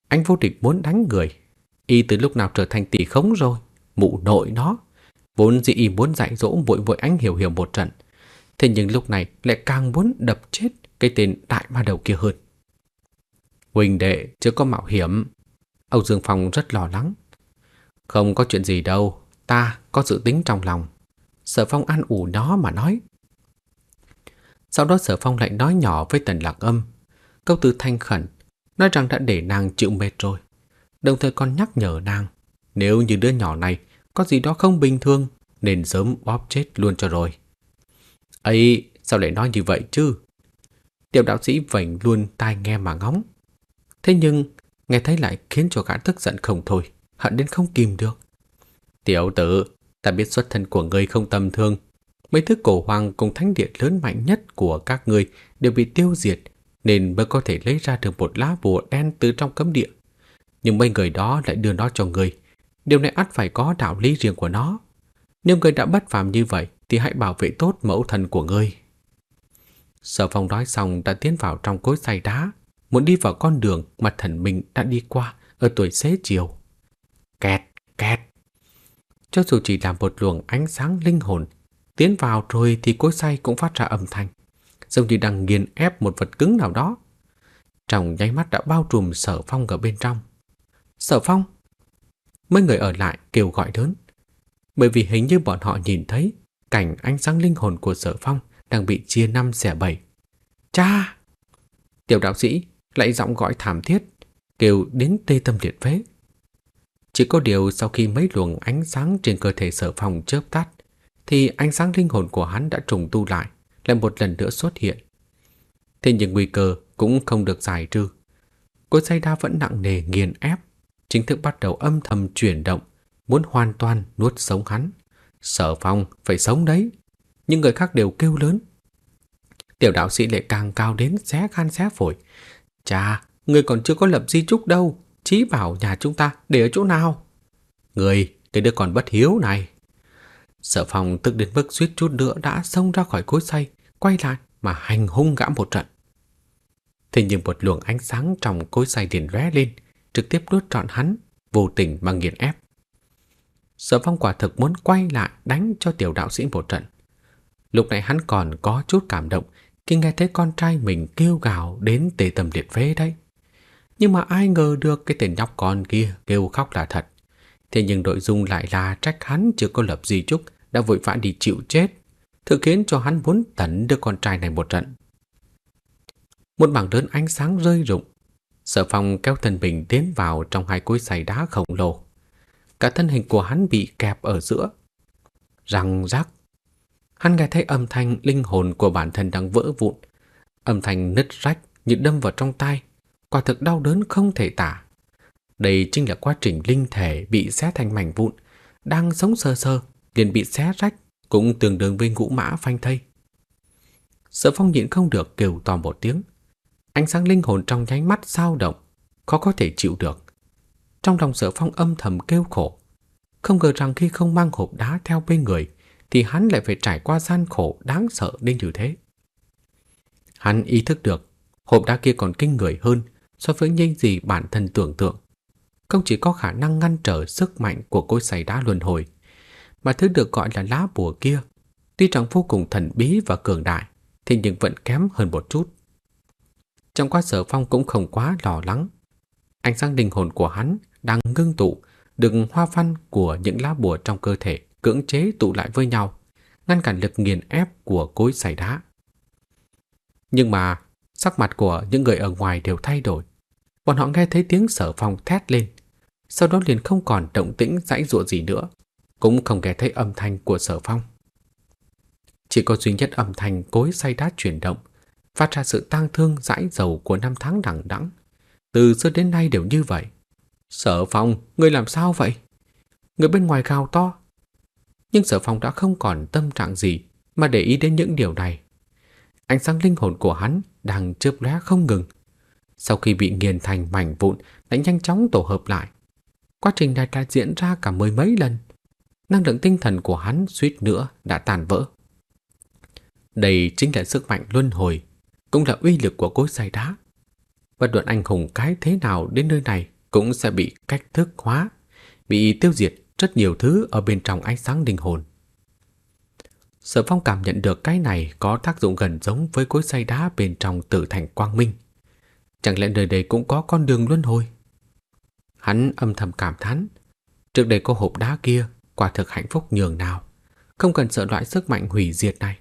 Anh vô địch muốn đánh người. Y từ lúc nào trở thành tỷ khống rồi, mụ nội nó. Vốn dĩ y muốn dạy dỗ vội vội anh hiểu hiểu một trận. Thế nhưng lúc này lại càng muốn đập chết cái tên đại ma đầu kia hơn. Huỳnh đệ chưa có mạo hiểm. Âu Dương Phong rất lo lắng. Không có chuyện gì đâu, ta có dự tính trong lòng. Sở Phong an ủi nó mà nói. Sau đó Sở Phong lại nói nhỏ với Tần Lạc Âm. Câu từ thanh khẩn, nói rằng đã để nàng chịu mệt rồi. Đồng thời còn nhắc nhở nàng, nếu như đứa nhỏ này có gì đó không bình thường, nên sớm bóp chết luôn cho rồi. ấy sao lại nói như vậy chứ? Tiểu đạo sĩ vảnh luôn tai nghe mà ngóng. Thế nhưng, nghe thấy lại khiến cho gã tức giận không thôi, hận đến không kìm được. Tiểu tử, ta biết xuất thân của ngươi không tầm thường. Mấy thứ cổ hoàng cùng thánh địa lớn mạnh nhất của các ngươi đều bị tiêu diệt, nên mới có thể lấy ra được một lá bùa đen từ trong cấm địa. Nhưng mấy người đó lại đưa nó cho ngươi. Điều này ắt phải có đạo lý riêng của nó. Nếu ngươi đã bất phàm như vậy, thì hãy bảo vệ tốt mẫu thân của ngươi. Sở phong nói xong đã tiến vào trong cối xay đá, muốn đi vào con đường mà thần mình đã đi qua ở tuổi xế chiều. Kẹt, kẹt. Cho dù chỉ là một luồng ánh sáng linh hồn, tiến vào rồi thì cối xay cũng phát ra âm thanh, giống như đang nghiền ép một vật cứng nào đó. Trong nháy mắt đã bao trùm sở phong ở bên trong. Sở phong! Mấy người ở lại kêu gọi lớn. Bởi vì hình như bọn họ nhìn thấy cảnh ánh sáng linh hồn của sở phong đang bị chia năm xẻ bảy. Cha! Tiểu đạo sĩ lại giọng gọi thảm thiết, kêu đến tê tâm liệt phế. Chỉ có điều sau khi mấy luồng ánh sáng trên cơ thể sở phong chớp tắt, thì ánh sáng linh hồn của hắn đã trùng tu lại, lại một lần nữa xuất hiện. Thế nhưng nguy cơ cũng không được giải trừ. Cô dây đa vẫn nặng nề nghiền ép, chính thức bắt đầu âm thầm chuyển động, muốn hoàn toàn nuốt sống hắn. Sở phong phải sống đấy, nhưng người khác đều kêu lớn. Tiểu đạo sĩ lại càng cao đến xé gan xé phổi. Chà, người còn chưa có lập di trúc đâu, chí bảo nhà chúng ta để ở chỗ nào? Người, cái đứa còn bất hiếu này. Sở phòng tức đến mức suýt chút nữa đã xông ra khỏi cối xay, quay lại mà hành hung gã một trận. Thế nhưng một luồng ánh sáng trong cối xay liền lóe lên, trực tiếp đốt trọn hắn, vô tình mà nghiền ép. Sở phong quả thực muốn quay lại đánh cho tiểu đạo sĩ một trận. Lúc này hắn còn có chút cảm động khi nghe thấy con trai mình kêu gào đến tề tầm liệt phế đấy. Nhưng mà ai ngờ được cái tên nhóc con kia kêu khóc là thật. Thế nhưng nội dung lại là trách hắn chưa có lập gì chúc đã vội vã đi chịu chết, thực khiến cho hắn muốn tấn đứa con trai này một trận. Một mảng lớn ánh sáng rơi rụng, sở phong kéo thân mình tiến vào trong hai cối xay đá khổng lồ. Cả thân hình của hắn bị kẹp ở giữa. Răng rắc. Hắn nghe thấy âm thanh linh hồn của bản thân đang vỡ vụn. Âm thanh nứt rách như đâm vào trong tai, Quả thực đau đớn không thể tả. Đây chính là quá trình linh thể bị xé thành mảnh vụn, đang sống sơ sơ, liền bị xé rách, cũng tương đương với ngũ mã phanh thây. Sở phong nhịn không được kêu to một tiếng. Ánh sáng linh hồn trong nháy mắt sao động, khó có thể chịu được. Trong lòng sở phong âm thầm kêu khổ. Không ngờ rằng khi không mang hộp đá theo bên người, thì hắn lại phải trải qua gian khổ đáng sợ đến như thế. Hắn ý thức được, hộp đá kia còn kinh người hơn so với những gì bản thân tưởng tượng. Không chỉ có khả năng ngăn trở sức mạnh của cối xay đá luân hồi, mà thứ được gọi là lá bùa kia, tuy rằng vô cùng thần bí và cường đại, thì nhưng vẫn kém hơn một chút. Trong quá sở phong cũng không quá lo lắng. Ánh sáng linh hồn của hắn đang ngưng tụ, đựng hoa văn của những lá bùa trong cơ thể cưỡng chế tụ lại với nhau, ngăn cản lực nghiền ép của cối xay đá. Nhưng mà sắc mặt của những người ở ngoài đều thay đổi. Bọn họ nghe thấy tiếng sở phong thét lên, sau đó liền không còn động tĩnh dãy dụa gì nữa, cũng không nghe thấy âm thanh của sở phong. Chỉ có duy nhất âm thanh cối xay đá chuyển động, phát ra sự tang thương dãi dầu của năm tháng đẳng đẵng. Từ xưa đến nay đều như vậy. Sở phong, người làm sao vậy? Người bên ngoài gào to. Nhưng sở phong đã không còn tâm trạng gì mà để ý đến những điều này. Ánh sáng linh hồn của hắn đang chớp lóe không ngừng. Sau khi bị nghiền thành mảnh vụn đã nhanh chóng tổ hợp lại. Quá trình này đã diễn ra cả mười mấy lần. Năng lượng tinh thần của hắn suýt nữa đã tàn vỡ. Đây chính là sức mạnh luân hồi, cũng là uy lực của cối xay đá. Và đoạn anh hùng cái thế nào đến nơi này cũng sẽ bị cách thức hóa, bị tiêu diệt rất nhiều thứ ở bên trong ánh sáng linh hồn. Sở phong cảm nhận được cái này có tác dụng gần giống với cối xay đá bên trong tử thành quang minh. Chẳng lẽ nơi đây cũng có con đường luân hồi? Hắn âm thầm cảm thán. Trước đây có hộp đá kia, quả thực hạnh phúc nhường nào. Không cần sợ loại sức mạnh hủy diệt này.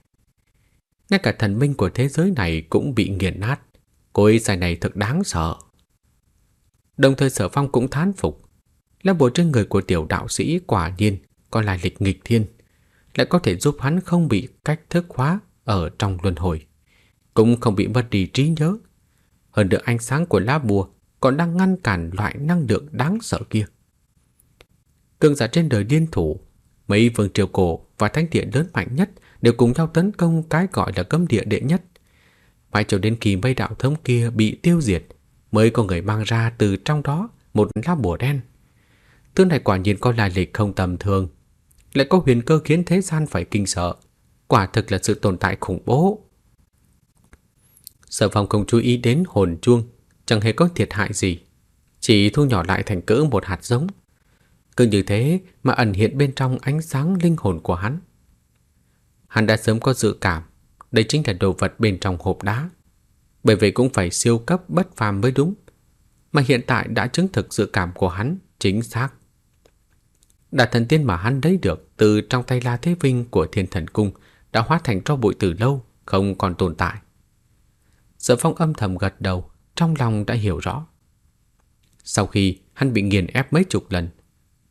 Ngay cả thần minh của thế giới này cũng bị nghiền nát. Cối xay này thật đáng sợ. Đồng thời sở phong cũng thán phục. Lá bùa trên người của tiểu đạo sĩ quả nhiên còn là lịch nghịch thiên. Lại có thể giúp hắn không bị cách thức hóa ở trong luân hồi. Cũng không bị mất đi trí nhớ hơn được ánh sáng của lá bùa còn đang ngăn cản loại năng lượng đáng sợ kia. Cường giả trên đời điên thủ, mấy vương triều cổ và thánh địa lớn mạnh nhất đều cùng nhau tấn công cái gọi là cấm địa đệ nhất. Mãi cho đến khi mây đạo thống kia bị tiêu diệt, mới có người mang ra từ trong đó một lá bùa đen. Thứ này quả nhiên có lai lịch không tầm thường, lại có huyền cơ khiến thế gian phải kinh sợ. Quả thực là sự tồn tại khủng bố. Sở phòng không chú ý đến hồn chuông, chẳng hề có thiệt hại gì, chỉ thu nhỏ lại thành cỡ một hạt giống. Cứ như thế mà ẩn hiện bên trong ánh sáng linh hồn của hắn. Hắn đã sớm có dự cảm, đây chính là đồ vật bên trong hộp đá. Bởi vậy cũng phải siêu cấp bất phàm mới đúng. Mà hiện tại đã chứng thực dự cảm của hắn chính xác. Đại thần tiên mà hắn lấy được từ trong tay La Thế Vinh của Thiên Thần Cung đã hóa thành tro bụi từ lâu, không còn tồn tại. Sở phong âm thầm gật đầu, trong lòng đã hiểu rõ. Sau khi hắn bị nghiền ép mấy chục lần,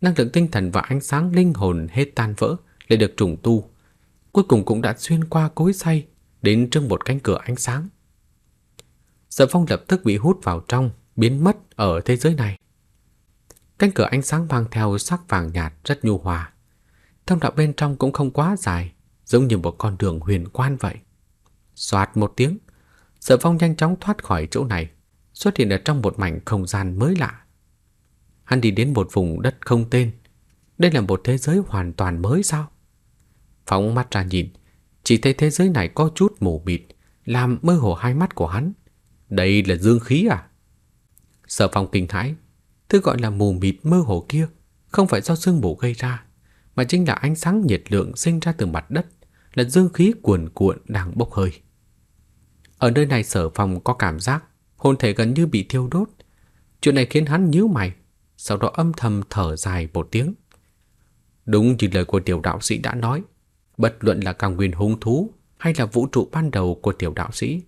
năng lượng tinh thần và ánh sáng linh hồn hết tan vỡ để được trùng tu. Cuối cùng cũng đã xuyên qua cối xay đến trước một cánh cửa ánh sáng. Sở phong lập tức bị hút vào trong, biến mất ở thế giới này. Cánh cửa ánh sáng mang theo sắc vàng nhạt rất nhu hòa. Thông đạo bên trong cũng không quá dài, giống như một con đường huyền quan vậy. Xoạt một tiếng, Sở Phong nhanh chóng thoát khỏi chỗ này, xuất hiện ở trong một mảnh không gian mới lạ. Hắn đi đến một vùng đất không tên. Đây là một thế giới hoàn toàn mới sao? Phóng mắt ra nhìn, chỉ thấy thế giới này có chút mù mịt, làm mơ hồ hai mắt của hắn. Đây là dương khí à? Sở Phong kinh hãi, thứ gọi là mù mịt mơ hồ kia không phải do sương mù gây ra, mà chính là ánh sáng nhiệt lượng sinh ra từ mặt đất, là dương khí cuồn cuộn đang bốc hơi. Ở nơi này sở phòng có cảm giác hồn thể gần như bị thiêu đốt. Chuyện này khiến hắn nhíu mày, sau đó âm thầm thở dài một tiếng. Đúng như lời của tiểu đạo sĩ đã nói, bất luận là càng nguyên hung thú hay là vũ trụ ban đầu của tiểu đạo sĩ,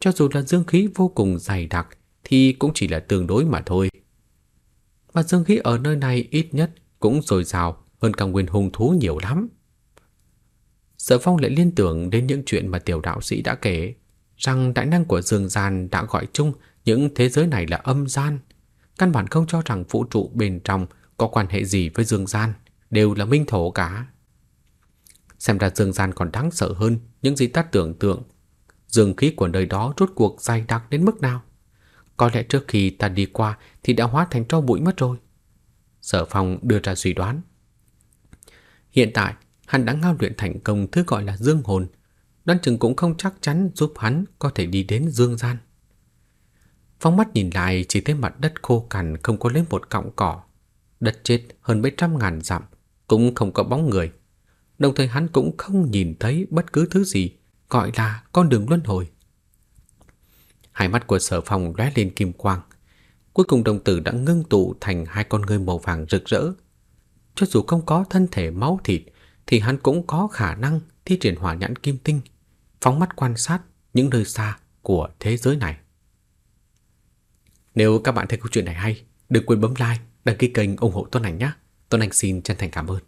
cho dù là dương khí vô cùng dày đặc thì cũng chỉ là tương đối mà thôi. Và dương khí ở nơi này ít nhất cũng dồi dào hơn cả nguyên hung thú nhiều lắm. Sở Phong lại liên tưởng đến những chuyện mà tiểu đạo sĩ đã kể, rằng đại năng của dương gian đã gọi chung những thế giới này là âm gian. Căn bản không cho rằng vũ trụ bên trong có quan hệ gì với dương gian, đều là minh thổ cả. Xem ra dương gian còn đáng sợ hơn những gì ta tưởng tượng. Dương khí của nơi đó rốt cuộc dày đặc đến mức nào? Có lẽ trước khi ta đi qua thì đã hóa thành tro bụi mất rồi. Sở phòng đưa ra suy đoán. Hiện tại, hắn đã ngao luyện thành công thứ gọi là dương hồn, Đoan chừng cũng không chắc chắn giúp hắn có thể đi đến dương gian. Phóng mắt nhìn lại chỉ thấy mặt đất khô cằn không có lấy một cọng cỏ. Đất chết hơn mấy trăm ngàn dặm, cũng không có bóng người. Đồng thời hắn cũng không nhìn thấy bất cứ thứ gì gọi là con đường luân hồi. Hai mắt của sở phòng lóe lên kim quang. Cuối cùng đồng tử đã ngưng tụ thành hai con ngươi màu vàng rực rỡ. Cho dù không có thân thể máu thịt, thì hắn cũng có khả năng thi triển hỏa nhãn kim tinh, phóng mắt quan sát những nơi xa của thế giới này. Nếu các bạn thấy câu chuyện này hay, đừng quên bấm like, đăng ký kênh ủng hộ Tuấn Anh nhé. Tuấn Anh xin chân thành cảm ơn.